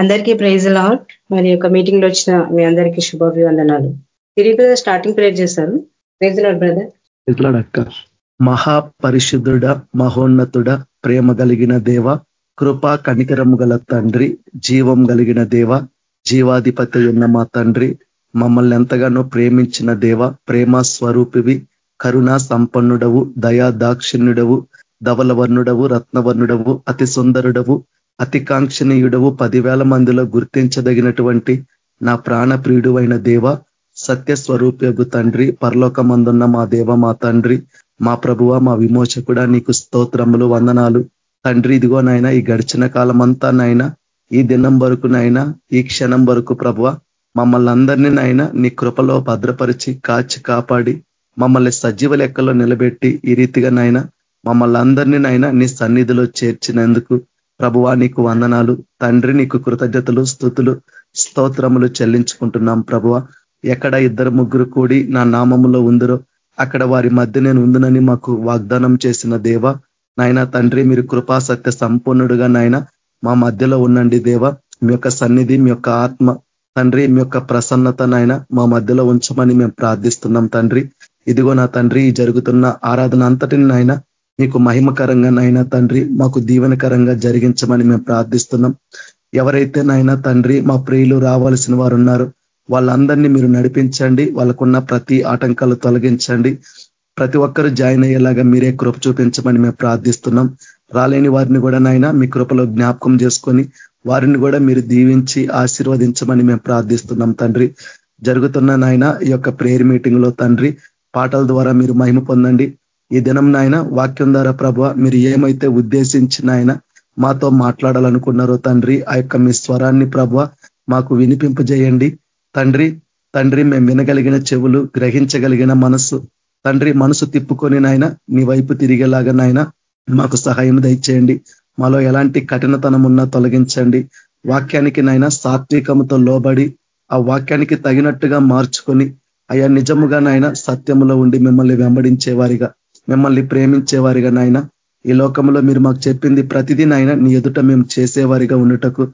అందరికీ praise lord మరి యొక్క మీటింగ్లో వచ్చిన మీ అందరికీ శుభాభివందనాలు. తిరిగి స్టార్టింగ్ ప్రేర్ చేశారు. Praise lord brother? అక్క. మహాపరిశుద్ధుడ మహోన్నతుడ ప్రేమ కలిగిన దేవ కృపా కనికరము గల తండ్రి జీవం కలిగిన దేవ జీవాధిపతి ఉన్న మా తండ్రి మమ్మల్ని ఎంతగానో ప్రేమించిన దేవ ప్రేమ స్వరూపివి కరుణా సంపన్నుడవు దయా దాక్షిణ్యుడవు ధవలవర్ణుడవు రత్నవర్ణుడవు అతి సుందరుడవు అతికాంక్షణీయుడవు పదివేల మందిలో గుర్తించదగినటువంటి నా ప్రాణప్రియుడు అయిన దేవ సత్యస్వరూపయోగు తండ్రి పరలోకమందున్న మా దేవ మా తండ్రి మా ప్రభువ మా విమోచకుడ నీకు స్తోత్రములు వందనాలు. తండ్రి ఇదిగో నాయన ఈ గడిచిన కాలమంతా నాయన ఈ దినం వరకు నాయన ఈ క్షణం వరకు ప్రభువ మమ్మల్ని అందరినీ నాయన నీ కృపలో భద్రపరిచి కాచి కాపాడి మమ్మల్ని సజీవ లెక్కలో నిలబెట్టి ఈ రీతిగా నాయన మమ్మల్ని అందరినీ నాయన నీ సన్నిధిలో చేర్చినందుకు ప్రభువా నీకు వందనాలు. తండ్రి నీకు కృతజ్ఞతలు స్థుతులు స్తోత్రములు చెల్లించుకుంటున్నాం ప్రభువ. ఎక్కడ ఇద్దరు ముగ్గురు కూడి నా నామములో ఉందరో అక్కడ వారి మధ్య నేను ఉందనని మాకు వాగ్దానం చేసిన దేవ. నాయన తండ్రి మీరు కృపాసత్య సంపూర్ణుడుగా నాయన మా మధ్యలో ఉండండి దేవ. మీ యొక్క సన్నిధి మీ యొక్క ఆత్మ తండ్రి మీ యొక్క ప్రసన్నత నాయన మా మధ్యలో ఉంచమని మేము ప్రార్థిస్తున్నాం తండ్రి. ఇదిగో నా తండ్రి జరుగుతున్న ఆరాధన అంతటిని నాయన మీకు మహిమకరంగా నాయన తండ్రి మాకు దీవెనకరంగా జరిగించమని మేము ప్రార్థిస్తున్నాం. ఎవరైతే నాయన తండ్రి మా ప్రియులు రావాల్సిన వారు ఉన్నారో వాళ్ళందరినీ మీరు నడిపించండి. వాళ్ళకున్న ప్రతి ఆటంకాలు తొలగించండి. ప్రతి ఒక్కరు జాయిన్ అయ్యేలాగా మీరే కృప చూపించమని మేము ప్రార్థిస్తున్నాం. రాలేని వారిని కూడా నాయన మీ కృపలో జ్ఞాపకం చేసుకొని వారిని కూడా మీరు దీవించి ఆశీర్వదించమని మేము ప్రార్థిస్తున్నాం తండ్రి. జరుగుతున్న నాయన ఈ యొక్క ప్రేయర్ మీటింగ్లో తండ్రి పాటల ద్వారా మీరు మహిమ పొందండి. ఈ దినం నాయన వాక్యం ద్వారా ప్రభ మీరు ఏమైతే ఉద్దేశించిన ఆయన మాతో మాట్లాడాలనుకున్నారో తండ్రి ఆ యొక్క మీ స్వరాన్ని ప్రభ మాకు వినిపింపజేయండి. తండ్రి తండ్రి మేము వినగలిగిన చెవులు గ్రహించగలిగిన మనస్సు. తండ్రి మనసు తిప్పుకొని నాయన మీ వైపు తిరిగేలాగా నాయన మాకు సహాయం దయచేయండి. మాలో ఎలాంటి కఠినతనం ఉన్నా తొలగించండి. వాక్యానికి నాయన సాత్వికముతో లోబడి ఆ వాక్యానికి తగినట్టుగా మార్చుకొని అయ్యా నిజముగా నాయన సత్యములో ఉండి మిమ్మల్ని వెంబడించేవారిగా. మిమ్మల్ని ప్రేమించేవారిగా నాయన. ఈ లోకంలో మీరు మాకు చెప్పింది ప్రతిదీ నాయన నీ ఎదుట మేము చేసేవారిగా ఉండటకు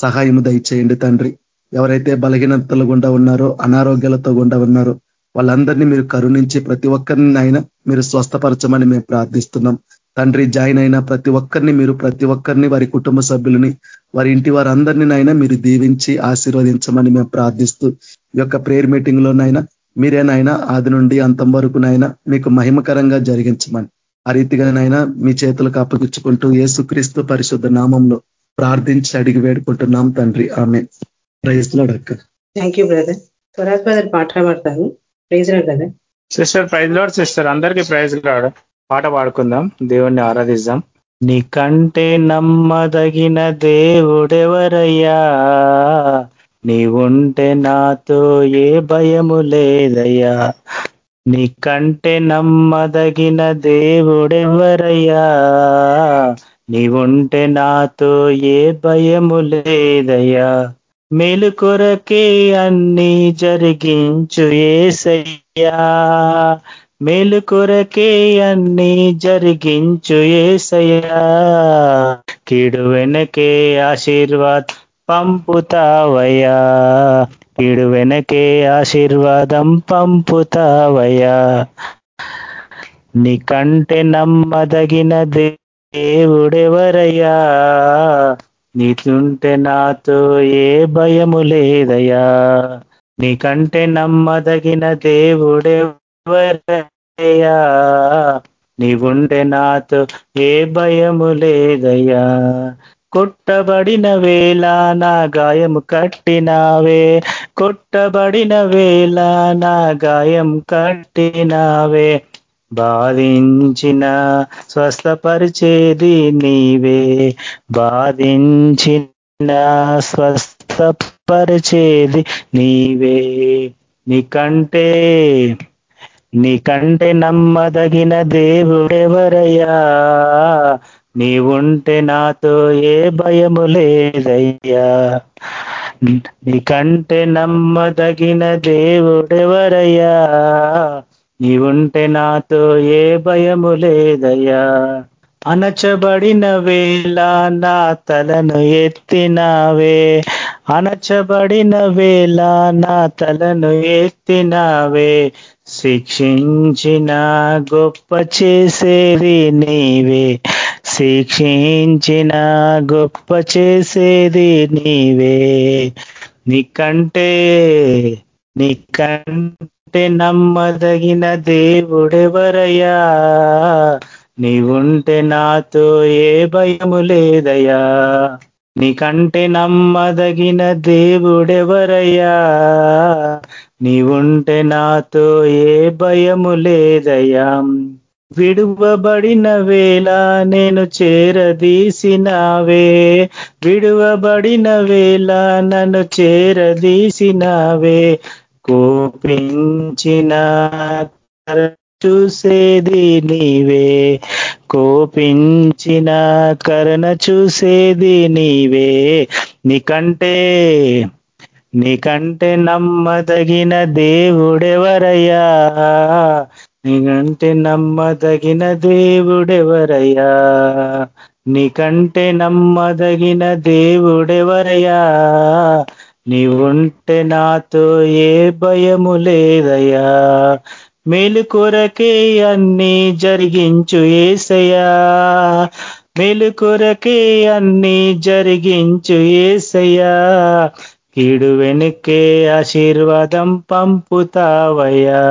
సహాయము దయచేయండి తండ్రి. ఎవరైతే బలహీనతలు గుండా ఉన్నారో అనారోగ్యాలతో గుండా ఉన్నారో వాళ్ళందరినీ మీరు కరుణించి ప్రతి ఒక్కరిని నాయన మీరు స్వస్థపరచమని మేము ప్రార్థిస్తున్నాం. తండ్రి జాయిన్ అయిన ప్రతి ఒక్కరిని మీరు ప్రతి ఒక్కరిని వారి కుటుంబ సభ్యులని వారి ఇంటి వారందరినీ నాయన మీరు దీవించి ఆశీర్వదించమని మేము ప్రార్థిస్తూ ఈ యొక్క ప్రేయర్ మీటింగ్ లోనైనా మీరేనైనా ఆది నుండి అంతం వరకు నైనా మీకు మహిమకరంగా జరిగించమని ఆ రీతిగానైనా మీ చేతులకు అప్పగించుకుంటూ ఏసుక్రీస్తు పరిశుద్ధ నామంలో ప్రార్థించి అడిగి వేడుకుంటున్నాం తండ్రి. ఆమె ప్రైజ్లాడక్క thank you brother Swaraj brother పాట పాడతాను praise lord brother sister praise lord sister అందరికీ ప్రైజ్ లాడ్. పాట పాడుకుందాం. దేవుణ్ణి ఆరాధిద్దాం. నీకంటే నమ్మదగిన దేవుడెవరయ్యా? నీవుంటే నాతో ఏ భయము లేదయ్యా? నీకంటే నమ్మదగిన దేవుడెవరయ్యా నీవుంటే నాతో ఏ భయము లేదయ్యా? మేలు కొరకే అన్ని జరిగించు ఏసయ్యా. మేలు కొరకే అన్ని జరిగించు ఏసయ్యా. కీడు వెనకే ఆశీర్వాద్ పంపుతావయ్యా. పీడు వెనకే ఆశీర్వాదం పంపుతావయ్యా. నీకంటే నమ్మదగిన దేవుడెవరయ్యా? నీతుంటే నాతో ఏ భయము లేదయ్యా. నీకంటే నమ్మదగిన దేవుడెవరయ్యా? నీవుంటే నాతో ఏ భయము లేదయ్యా. కొట్టబడిన వేళ నా గాయము కట్టినావే. కొట్టబడిన వేళ నా గాయం కట్టినావే. బాధించిన స్వస్థపరిచేది నీవే. బాధించిన స్వస్థపరిచేది నీవే. నీకంటే నీకంటే నమ్మదగిన దేవుడెవరయ్యా? నీవుంటే నాతో ఏ భయము లేదయ్యా. నీకంటే నమ్మదగిన దేవుడెవరయ్యా? నీవుంటే నాతో ఏ భయము లేదయ్యా. అణచబడిన వేళ నా తలను ఎత్తినావే. అణచబడిన వేళ నా తలను ఎత్తినావే. శిక్షించిన గొప్ప చేసేది నీవే. శిక్షించిన గొప్ప చేసేది నీవే. నీకంటే నీకంటే నమ్మదగిన దేవుడెవరయ్యా? నీవుంటే నాతో ఏ భయము లేదయ్యా? నీకంటే నమ్మదగిన దేవుడెవరయ్యా? నీవుంటే నాతో ఏ భయము లేదయ్యా? విడువబడిన వేళ నేను చేరదీసినావే. విడువబడిన వేళ నన్ను చేరదీసినావే. కోపించిన చూసేది నీవే. కోపించిన కరణ చూసేది నీవే. నీకంటే నీకంటే నమ్మదగిన దేవుడెవరయ్యా? నీకంటే నమ్మదగిన దేవుడెవరయ్యా? నీకంటే నమ్మదగిన దేవుడెవరయ్యా? నీవుంటే నాతో ఏ భయము లేదయ్యా? మేలు కొరకే అన్ని జరిగించు ఏసయ్యా. మేలు కొరకే అన్ని జరిగించు ఏసయ్యా. కీడు వెనుకే ఆశీర్వాదం పంపుతావయ్యా.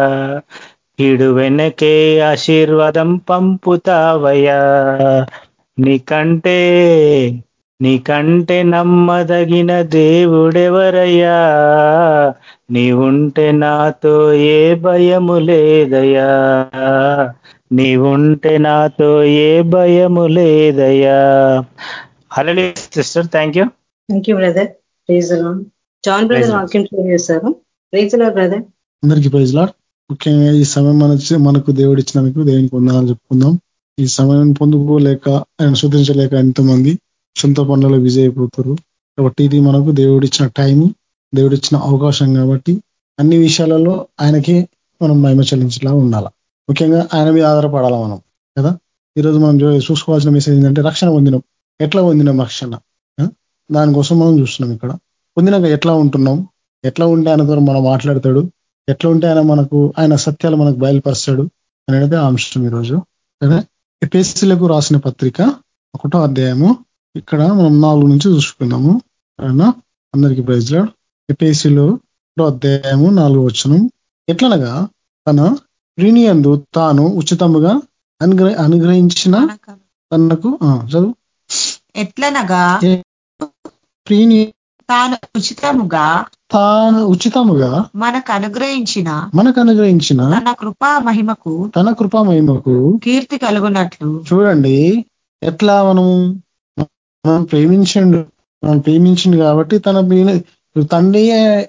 కీడు వెనకే ఆశీర్వాదం పంపుతావయ్యా. నీకంటే నీకంటే నమ్మదగిన దేవుడెవరయ్యా? నీవుంటే నాతో ఏ భయము లేదయ్యా. నీవుంటే నాతో ఏ భయము లేదయ్యా. Hello sister thank you thank you brother praise John brother వాక్యం చేస్తారు ప్రైజ్ బ్రదర్ అందరికీ ప్రైజ్ లాడ్ ముఖ్యంగా ఈ సమయం మన మనకు దేవుడు ఇచ్చినందుకు దేవునికి వందనాలు చెప్పుకుందాం. ఈ సమయం పొందుకోలేక ఆయన శుద్ధించలేక ఎంతమంది సొంత పనులలో బిజీ అయిపోతారు. కాబట్టి ఇది మనకు దేవుడిచ్చిన టైం దేవుడిచ్చిన అవకాశం కాబట్టి అన్ని విషయాలలో ఆయనకి మనం మహిమ చెల్లించేలా ఉండాలి. ముఖ్యంగా ఆయన మీద ఆధారపడాలా మనం కదా? ఈరోజు మనం చూసుకోవాల్సిన మెసేజ్ ఏంటంటే రక్షణ పొందినం. ఎట్లా పొందినాం రక్షణ? దానికోసం మనం చూస్తున్నాం ఇక్కడ. పొందినాక ఎట్లా ఉంటున్నాం? ఎట్లా ఉంటే ఆయన ద్వారా మనం మాట్లాడతాడు? ఎట్లా ఉంటే ఆయన మనకు ఆయన సత్యాలు మనకు బయలుపరుస్తాడు అనేది ఆ అంశం ఈరోజు. కదా ఎపిఎస్సీలకు రాసిన పత్రిక ఒకటో అధ్యాయము. ఇక్కడ మనం నాలుగు నుంచి చూసుకుందాము. అయినా అందరికీ ప్రైజ్లో ఎపిఎస్సీలో ఒకటో అధ్యాయము నాలుగు వచ్చనం ఎట్లనగా తన ప్రీనియందు తాను ఉచితముగా అనుగ్రహ అనుగ్రహించిన తనకు చదువు. ఎట్లనగా ప్రీని తాను ఉచితముగా తాను ఉచితముగా మనకు అనుగ్రహించిన మనకు అనుగ్రహించిన తన కృపా మహిమకు తన కృపా మహిమకు కీర్తి కలుగునట్లు. చూడండి ఎట్లా మనము మనం ప్రేమించండు మనం ప్రేమించిండు కాబట్టి తన తండ్రి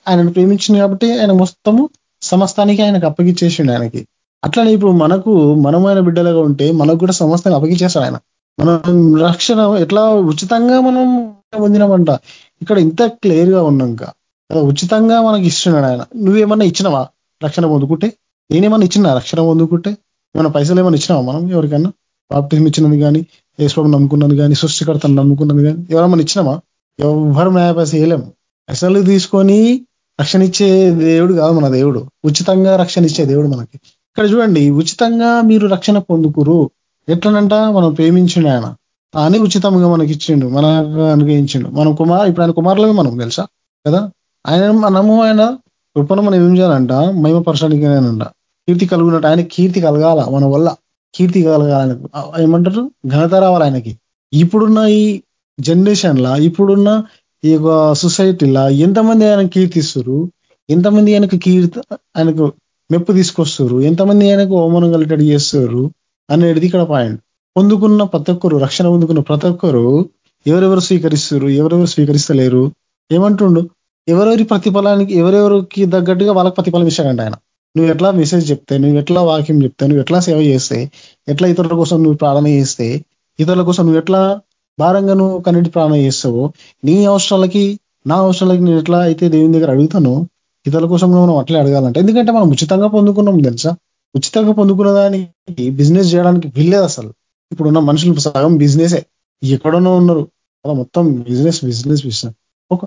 ఆయనను ప్రేమించింది కాబట్టి ఆయన మొత్తము సమస్తానికి ఆయనకు అప్పగించేసిండు ఆయనకి. అట్లనే ఇప్పుడు మనకు మనమైన బిడ్డలుగా ఉంటే మనకు కూడా సమస్తాన్ని అప్పగించేస్తాడు ఆయన. మనం రక్షణ ఎట్లా ఉచితంగా మనం పొందినామంట ఇక్కడ ఇంత క్లియర్గా ఉన్నాక ఉచితంగా మనకి ఇస్తున్నాడు ఆయన. నువ్వేమన్నా ఇచ్చినావా రక్షణ పొందుకుంటే? నేనేమన్నా ఇచ్చినా రక్షణ పొందుకుంటే? ఏమైనా పైసలు ఏమైనా ఇచ్చినావా మనం ఎవరికన్నా? బాప్టిజం ఇచ్చినది కానీ యేసుప్రభు నమ్ముకున్నది కానీ సృష్టికర్తను నమ్ముకున్నది కానీ ఎవరమ్మని ఇచ్చినామా ఎవరు మేపేసి వేయలేము అసలు తీసుకొని రక్షణ ఇచ్చే దేవుడు కాదు మన దేవుడు. ఉచితంగా రక్షణ ఇచ్చే దేవుడు మనకి. ఇక్కడ చూడండి ఉచితంగా మీరు రక్షణ పొందుకురు. ఎట్లనంట? మనం ప్రేమించిన ఆయన. అని ఉచితంగా మనకి ఇచ్చిండు మన అనుగ్రహించిండు. మనం కుమార్ ఇప్పుడు ఆయన కుమారులమే మనం తెలుసా? కదా? ఆయన మనము ఆయన కృపను మనం ఏం చేయాలంట? మహిమపరచడానికేనంట కీర్తి కలుగునట్టు ఆయన కీర్తి కలగాల మన వల్ల. కీర్తి కలగాల ఆయనకు. ఏమంటారు? ఘనత రావాలి ఆయనకి. ఇప్పుడున్న ఈ జనరేషన్లా ఇప్పుడున్న ఈ యొక్క సొసైటీలా ఎంతమంది ఆయన కీర్తిస్తురు? ఎంతమంది ఆయనకు కీర్తి ఆయనకు మెప్పు తీసుకొస్తారు? ఎంతమంది ఆయనకు అవమానం కలిగేటట్టు చేస్తారు? అనేది ఇక్కడ పాయింట్. పొందుకున్న ప్రతి ఒక్కరు రక్షణ పొందుకున్న ప్రతి ఒక్కరు ఎవరెవరు స్వీకరిస్తారు ఎవరెవరు స్వీకరిస్తలేరు? ఏమంటుండు? ఎవరెవరి ప్రతిఫలానికి ఎవరెవరికి తగ్గట్టుగా వాళ్ళకి ప్రతిఫలం ఇచ్చాడండి ఆయన. నువ్వు ఎట్లా మెసేజ్ చెప్తే నువ్వు ఎట్లా వాక్యం చెప్తే నువ్వు ఎట్లా సేవ చేస్తే ఎట్లా ఇతరుల కోసం నువ్వు ప్రార్థన చేస్తే ఇతరుల కోసం నువ్వు ఎట్లా భారంగా నువ్వు కన్నటి ప్రార్థన చేస్తావో నీ అవసరాలకి నా అవసరాలకి నేను ఎట్లా అయితే దేవుని దగ్గర అడుగుతానో ఇతరుల కోసం మనం అట్లే అడగాలంటే. ఎందుకంటే మనం ఉచితంగా పొందుకున్నాం తెలుసా? ఉచితంగా పొందుకున్న దానికి బిజినెస్ చేయడానికి వీల్లేదు అసలు. ఇప్పుడున్న మనుషులు సగం బిజినెసే ఎక్కడనో ఉన్నారు. అలా మొత్తం బిజినెస్ బిజినెస్ బిజినెస్ ఒక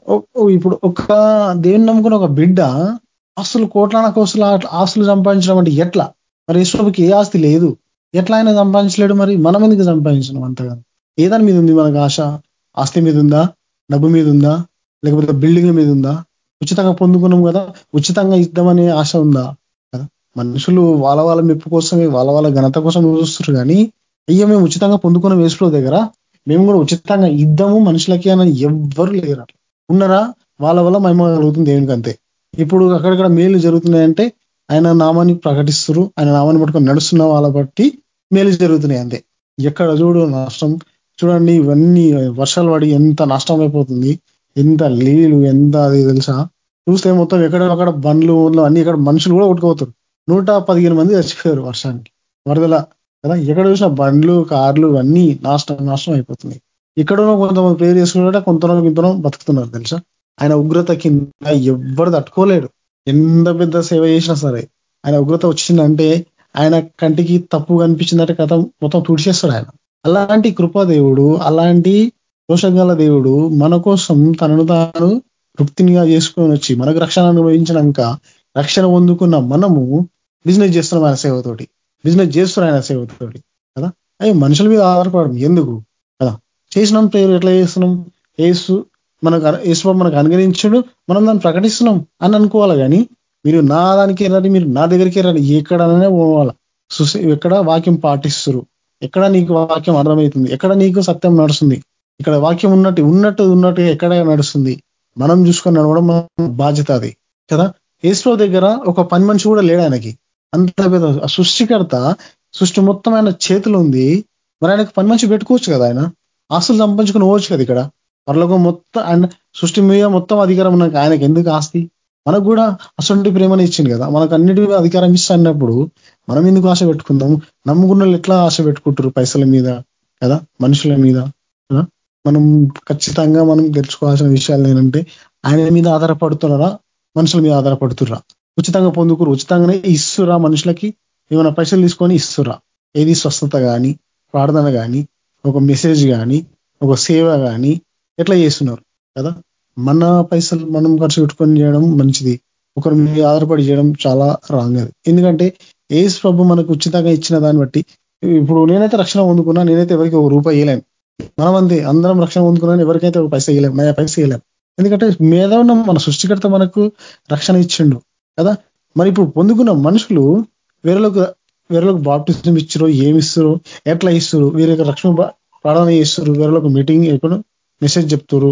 ఇప్పుడు ఒక దేవుని నమ్ముకున్న ఒక బిడ్డ ఆస్తులు కోట్లాన కోస్తులు ఆస్తులు సంపాదించడం అంటే ఎట్లా? మరి ఈశ్వరుకి ఏ ఆస్తి లేదు. ఎట్లా ఆయన సంపాదించలేడు మరి? మనం ఎందుకు సంపాదించడం అంతగా. ఏదాని మీద ఉంది మనకు ఆశ? ఆస్తి మీద ఉందా? డబ్బు మీద ఉందా? లేకపోతే బిల్డింగ్ మీద ఉందా? ఉచితంగా పొందుకున్నాం కదా. ఉచితంగా ఇద్దామనే ఆశ ఉందా? కదా. మనుషులు వాళ్ళ వాళ్ళ మెప్పు కోసమే వాళ్ళ వాళ్ళ ఘనత కోసం చూస్తున్నారు కానీ అయ్యో మేము ఉచితంగా పొందుకున్న వేసులో దగ్గర మేము కూడా ఉచితంగా ఇద్దాము మనుషులకి అని ఎవ్వరు లేరు? ఉన్నారా? వాళ్ళ వల్ల మహిమ కలుగుతుంది దేవునికి అంతే. ఇప్పుడు అక్కడక్కడ మేలు జరుగుతున్నాయంటే ఆయన నామాన్ని ప్రకటిస్తున్నారు ఆయన నామాన్ని పట్టుకొని నడుస్తున్న వాళ్ళ బట్టి మేలు జరుగుతున్నాయి అంతే. ఎక్కడ చూడు నష్టం. చూడండి ఇవన్నీ వర్షాలు పడి ఎంత నష్టం అయిపోతుంది. ఎంత లీలు ఎంత అది తెలుసా? చూస్తే మొత్తం ఎక్కడ అక్కడ బండ్లు అన్ని ఇక్కడ మనుషులు కూడా కొట్టుకోతారు నూట పదిహేను మంది చచ్చిపోయారు వర్షానికి. వరదల కదా? ఎక్కడ చూసిన బండ్లు కార్లు అన్నీ నాశనం నాశనం అయిపోతున్నాయి. ఇక్కడనో కొంతమంది ప్రేర్ చేసుకుంటే కొంతనో ఇంతనో బతుకుతున్నారు తెలుసా? ఆయన ఉగ్రత కింద ఎవ్వరు తట్టుకోలేడు. ఎంత పెద్ద సేవ చేసినా సరే ఆయన ఉగ్రత వచ్చిందంటే ఆయన కంటికి తప్పు కనిపించిందంటే కథ మొత్తం తుడిచేస్తాడు ఆయన. అలాంటి కృపాదేవుడు అలాంటి దోషగల దేవుడు మన కోసం తనను తాను తృప్తినిగా చేసుకొని వచ్చి మనకు రక్షణ అనుభవించినాక రక్షణ పొందుకున్న మనము బిజినెస్ చేస్తున్నాం ఆయన సేవతోటి బిజినెస్ చేస్తున్నాం ఆయన సేవతోటి కదా? అయ్యో మనుషుల మీద ఆధారపడడం ఎందుకు? కదా? చేసినాం పేరు ఎట్లా చేస్తున్నాం? ఏసు మనకు యేసు మనకు అనుగరించుడు మనం దాన్ని ప్రకటిస్తున్నాం అని అనుకోవాలి కానీ మీరు నా దానికి రండి మీరు నా దగ్గరికి రండి ఎక్కడనే పోవాలి? ఎక్కడ వాక్యం పాటిస్తురు? ఎక్కడ నీకు వాక్యం అర్థమవుతుంది? ఎక్కడ నీకు సత్యం నడుస్తుంది? ఇక్కడ వాక్యం ఉన్నట్టు ఉన్నట్టు ఉన్నట్టు ఎక్కడ నడుస్తుంది? మనం చూసుకొని నడవడం బాధ్యత అది కదా? ఏసులో దగ్గర ఒక పని మనిషి కూడా లేడు ఆయనకి. అంత పెద్ద సృష్టికర్త సృష్టి మొత్తం ఆయన చేతులు ఉంది. మరి ఆయనకు పని మనిషి పెట్టుకోవచ్చు కదా ఆయన? ఆస్తులు సంపాదించుకుని పోవచ్చు కదా ఇక్కడ? పర్లోకం మొత్తం ఆయన సృష్టి మీద మొత్తం అధికారం ఉన్నాక ఆయనకి ఎందుకు ఆస్తి? మనకు కూడా అసంటి ప్రేమని ఇచ్చింది కదా? మనకు అన్నిటి అధికారం ఇస్తా అన్నప్పుడు మనం ఎందుకు ఆశ పెట్టుకుందాం నమ్ముకున్న ఎట్లా ఆశ పెట్టుకుంటారు పైసల మీద కదా? మనుషుల మీద కదా? మనం ఖచ్చితంగా మనం తెలుసుకోవాల్సిన విషయాలు ఏంటంటే ఆయన మీద ఆధారపడుతున్నారా? మనుషుల మీద ఆధారపడుతుర్రా ఉచితంగా పొందుకురు ఉచితంగానే ఇస్తురా మనుషులకి ఏమైనా పైసలు తీసుకొని ఇస్తురా ఏది స్వస్థత కానీ ప్రార్థన కానీ ఒక మెసేజ్ కానీ ఒక సేవ కానీ ఎట్లా చేస్తున్నారు? కదా? మన పైసలు మనం ఖర్చు పెట్టుకొని చేయడం మంచిది. ఒకరి మీద ఆధారపడి చేయడం చాలా రాంగ్ అది. ఎందుకంటే ఏసు ప్రభు మనకు ఉచితంగా ఇచ్చిన దాన్ని బట్టి ఇప్పుడు నేనైతే రక్షణ పొందుకున్నా నేనైతే ఎవరికి ఒక రూపాయి ఇవ్వలేను మనం అంతే అందరం రక్షణ పొందుకున్నాను ఎవరికైతే ఒక పైసా ఇవ్వలేము నా పైసా ఇవ్వలేము ఎందుకంటే మీద ఉన్న మన సృష్టికర్త మనకు రక్షణ ఇచ్చిండు. కదా? మరి ఇప్పుడు పొందుకున్న మనుషులు వేరేలకు వేరేలకు బాప్టిజం ఇచ్చారో ఏమి ఇస్తారు ఎట్లా ఇస్తారు వీరి రక్షణ ప్రార్థన చేస్తారు వేరేలకు మీటింగ్ ఎప్పుడు మెసేజ్ చెప్తారు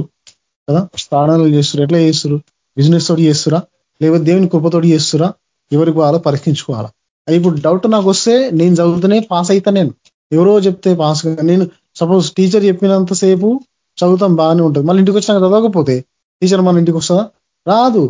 కదా? ప్రాణాలు చేస్తారు ఎట్లా చేస్తారు బిజినెస్ తోటి చేస్తురా లేకపోతే దేవుని కృపతోటి చేస్తురా ఎవరికి వాళ్ళో పరీక్షించుకోవాలా ఇప్పుడు డౌట్ నాకు వస్తే నేను చదువుతూనే పాస్ అవుతా నేను. ఎవరో చెప్తే పాస్ నేను సపోజ్ టీచర్ చెప్పినంత సేపు చదువుతాం బాగానే ఉంటుంది. మళ్ళీ ఇంటికి వచ్చినాక చదవకపోతే టీచర్ మన ఇంటికి వస్తుందా? రాదు.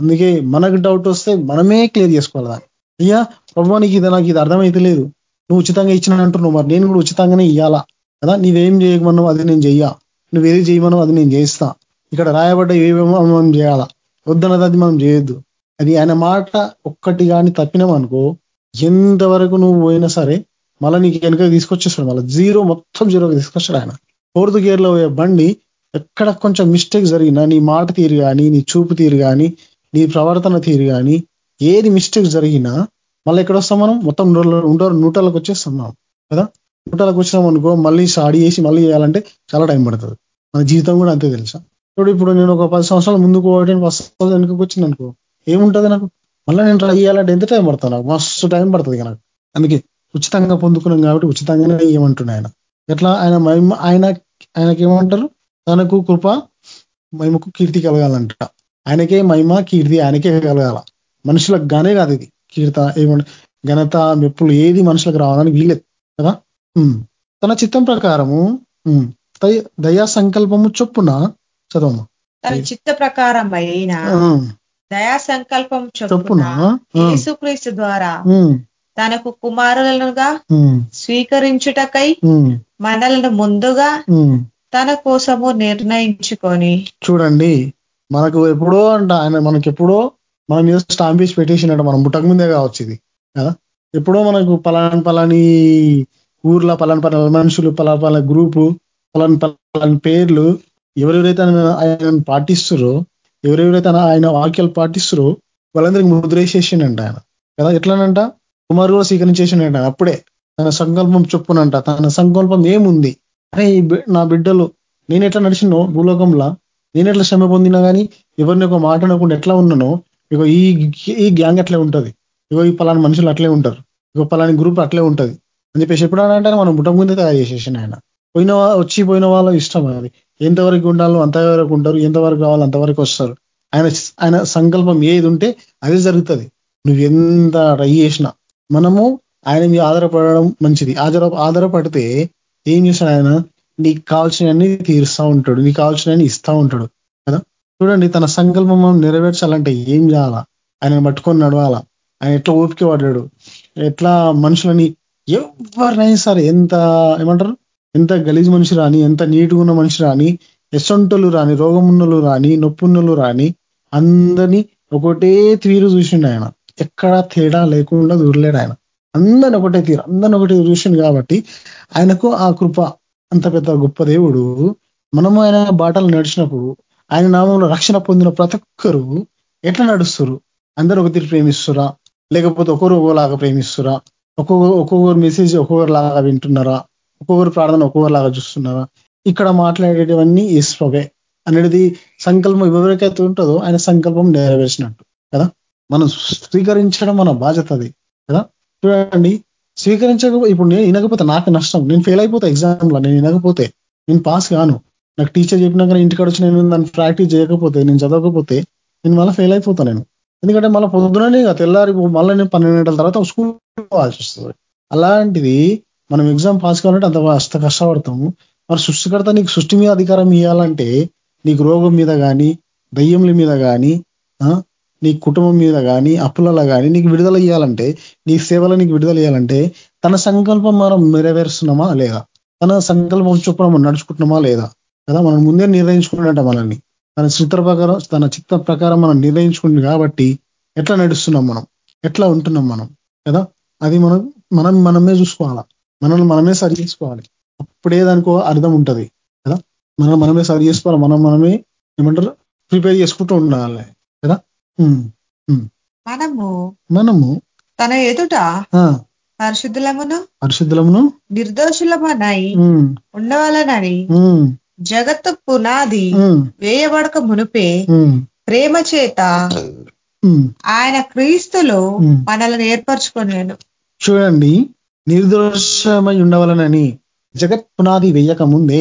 అందుకే మనకు డౌట్ వస్తే మనమే క్లియర్ చేసుకోవాలి దాన్ని. అయ్యా ప్రభు నీకు ఇది నాకు ఇది అర్థమైతే లేదు. నువ్వు ఉచితంగా ఇచ్చిన అంటున్నావు. మరి నేను కూడా ఉచితంగానే ఇయ్యాలా? కదా నీవేం చేయమన్నావు అది నేను చెయ్యా. నువ్వేది చేయమన్నావు అది నేను చేయిస్తా ఇక్కడ రాయబడ్డ ఏవేమో మనం చేయాలా? వద్దన్నది అది మనం చేయొద్దు. అది ఆయన మాట ఒక్కటి కానీ తప్పినామనుకో ఎంతవరకు నువ్వు పోయినా సరే మళ్ళీ నీకు వెనక తీసుకొచ్చేస్తాడు. మళ్ళీ జీరో మొత్తం జీరోకి తీసుకొస్తాడు ఆయన. ఫోర్త్ గేర్లో పోయే బండి ఎక్కడ కొంచెం మిస్టేక్ జరిగినా నీ మాట తీరు కానీ నీ చూపు తీరు కానీ నీ ప్రవర్తన తీరు కానీ ఏది మిస్టేక్ జరిగినా మళ్ళీ ఎక్కడ వస్తాం మనం? మొత్తం నూట నూటలకు వచ్చేస్తాం మనం కదా? నూటలకు వచ్చినాం అనుకో మళ్ళీ స్టాడీ చేసి మళ్ళీ చేయాలంటే చాలా టైం పడుతుంది. మన జీవితం కూడా అంతే తెలుసా? ఇప్పుడు ఇప్పుడు నేను ఒక పది సంవత్సరాలు ముందుకు పోవడానికి వస్తుంది వెనుకకు వచ్చింది అనుకో ఏముంటుంది నాకు? మళ్ళీ నేను ట్రై చేయాలంటే ఎంత టైం పడుతుంది నాకు? మస్తు టైం పడుతుంది నాకు. అందుకే ఉచితంగా పొందుకున్నాం కాబట్టి ఉచితంగానే ఏమంటున్నాయి ఆయన. ఎట్లా? ఆయన మహిమ ఆయన ఆయనకి ఏమంటారు తనకు కృప మహిమకు కీర్తి కలగాలంట. ఆయనకే మహిమ కీర్తి ఆయనకే కలగాల. మనుషులకు గానే కాదు ఇది. కీర్త ఏమంట ఘనత మెప్పులు ఏది మనుషులకు రావాలని వీలేదు కదా? తన చిత్తం ప్రకారము దయా సంకల్పము చొప్పున చదవమ్మా తన చిత్త ప్రకారం అయిన దయా సంకల్పం చొప్పున యేసుక్రీస్తు ద్వారా తనకు కుమారులనుగా స్వీకరించుటకై మనలను ముందుగా తన కోసము నిర్ణయించుకొని చూడండి. మనకు ఎప్పుడో అంట ఆయన మనకి ఎప్పుడో మన మీద స్టాంప్ వేసి పెట్టేసినట్టు మనం పుట్టక ముందే కావచ్చు ఇది. కదా ఎప్పుడో మనకు పలాని పలాని ఊర్లో పలాన పలాన మనుషులు పలా పలాని గ్రూపు పలాన పలాన పేర్లు ఎవరెవరైతే ఆయన పాటిస్తురో ఎవరెవరైతే ఆయన వాక్యాలు పాటిస్తురో వాళ్ళందరికీ ముద్రేసేసిండంట ఆయన. కదా? ఎట్లానంట? కుమారుడు స్వీకరించేసిండంట అప్పుడే. తన సంకల్పం చొప్పునంట తన సంకల్పం ఏముంది? అరే నా బిడ్డలు నేను ఎట్లా నడిచినో భూలోకంలో నేను ఎట్లా శ్రమ పొందినా కానీ ఎవరిని ఒక మాట అనకుండా ఎట్లా ఉన్నానో ఇక ఈ ఈ గ్యాంగ్ అట్లే ఉంటుంది. ఇగో ఈ పలాని మనుషులు అట్లే ఉంటారు. ఇగో పలాని గ్రూప్ అట్లే ఉంటుంది. అని చెప్పేసి ఎప్పుడంటే మనం ముఠం ముందే తయారు చేసేసిన ఆయన. పోయిన వచ్చి పోయిన వాళ్ళ ఇష్టం అది. ఎంతవరకు ఉండాలో అంతవరకు ఉంటారు ఎంతవరకు కావాలో అంతవరకు వస్తారు. ఆయన ఆయన సంకల్పం ఏది ఉంటే అదే జరుగుతుంది. నువ్వు ఎంత ట్రై చేసినా. మనము ఆయన మీద ఆధారపడడం మంచిది. ఆధార ఆధారపడితే ఏం చేశాడు ఆయన? నీకు కావాల్సినవన్నీ తీరుస్తూ ఉంటాడు నీకు కావాల్సినవన్నీ ఇస్తూ ఉంటాడు కదా? చూడండి తన సంకల్పం నెరవేర్చాలంటే ఏం చేయాలా? ఆయన పట్టుకొని నడవాలా? ఆయన ఎట్లా ఓపిక పడ్డాడు? ఎట్లా మనుషులని ఎవరినైనా సరే ఎంత ఏమంటారు? ఎంత గలీజ్ మనిషి రాని ఎంత నీటుగా ఉన్న మనిషి రాని ఎసొంటలు రాని రోగమున్నలు రాని నొప్పున్నలు రాని అందరినీ ఒకటే తీరు చూసిండు ఆయన. ఎక్కడ తేడా లేకుండా దూరలేడు ఆయన. అందరిని ఒకటే తీరు అందరిని ఒకటే చూసిండు కాబట్టి ఆయనకు ఆ కృప అంత పెద్ద గొప్ప దేవుడు. మనము ఆయన బాటలు నడిచినప్పుడు ఆయన నామంలో రక్షణ పొందిన ప్రతి ఒక్కరు ఎట్లా నడుస్తారు? అందరూ ఒకరి ప్రేమిస్తురా? లేకపోతే ఒకరు ఒకలాగా ప్రేమిస్తురా? ఒక్కొక్క ఒక్కొక్కరు మెసేజ్ ఒక్కొక్కరు లాగా వింటున్నారా? ఒక్కొక్కరు ప్రార్థన ఒక్కొక్కరిలాగా చూస్తున్నారా? ఇక్కడ మాట్లాడేటివన్నీ ఈశ్వవే అనేది సంకల్పం ఎవరికైతే ఉంటుందో ఆయన సంకల్పం నెరవేర్చినట్టు కదా? మనం స్వీకరించడం మన బాధ్యత అది కదా? చూడండి స్వీకరించక ఇప్పుడు నేను వినకపోతే నాకు నష్టం. నేను ఫెయిల్ అయిపోతా ఎగ్జామ్లో నేను వినకపోతే. నేను పాస్ కాను. నాకు టీచర్ చెప్పినాక ఇంటికాడ వచ్చి నేను దాన్ని ప్రాక్టీస్ చేయకపోతే నేను చదవకపోతే నేను మళ్ళీ ఫెయిల్ అయిపోతా నేను. ఎందుకంటే మళ్ళీ పొద్దుననే తెల్లారి మళ్ళీ నేను పన్నెండు గంటల తర్వాత స్కూల్ పోవాల్సి వస్తుంది. అలాంటిది మనం ఎగ్జామ్ పాస్ కావాలంటే అంత అంత కష్టపడతాము. మరి సృష్టికర్త నీకు సృష్టి మీద అధికారం ఇవ్వాలంటే నీకు రోగం మీద కానీ దయ్యముల మీద కానీ నీ కుటుంబం మీద కానీ అప్పులలో కానీ నీకు విడుదల ఇవ్వాలంటే నీ సేవలో నీకు విడుదల ఇవ్వాలంటే తన సంకల్పం మనం నెరవేరుస్తున్నామా లేదా? తన సంకల్పం చొప్పున మనం నడుచుకుంటున్నామా లేదా? కదా మనం ముందే నిర్ణయించుకున్నట్ట మనల్ని. తన చిత్ర ప్రకారం తన చిత్త ప్రకారం మనం నిర్ణయించుకుంది కాబట్టి ఎట్లా నడుస్తున్నాం మనం? ఎట్లా ఉంటున్నాం మనం? కదా అది మనం మనం మనమే చూసుకోవాలా? మనల్ని మనమే సరి చేసుకోవాలి. అప్పుడే దానికో అర్థం ఉంటుంది. కదా మనం మనమే సరి చేసుకోవాలి? మనం మనమే ఏమంటారు? ప్రిపేర్ చేసుకుంటూ ఉండాలి. మనము మనము తన ఎదుట పరిశుద్ధులమును పరిశుద్ధులమును నిర్దోషులమనై ఉండవాలనని జగత్తు పునాది వేయబడక మునిపే ప్రేమ చేత ఆయన క్రీస్తులో మనల్ని ఏర్పరచుకున్నాను చూడండి నిర్దోషమై ఉండవాలనని జగత్ పునాది వేయక ముందే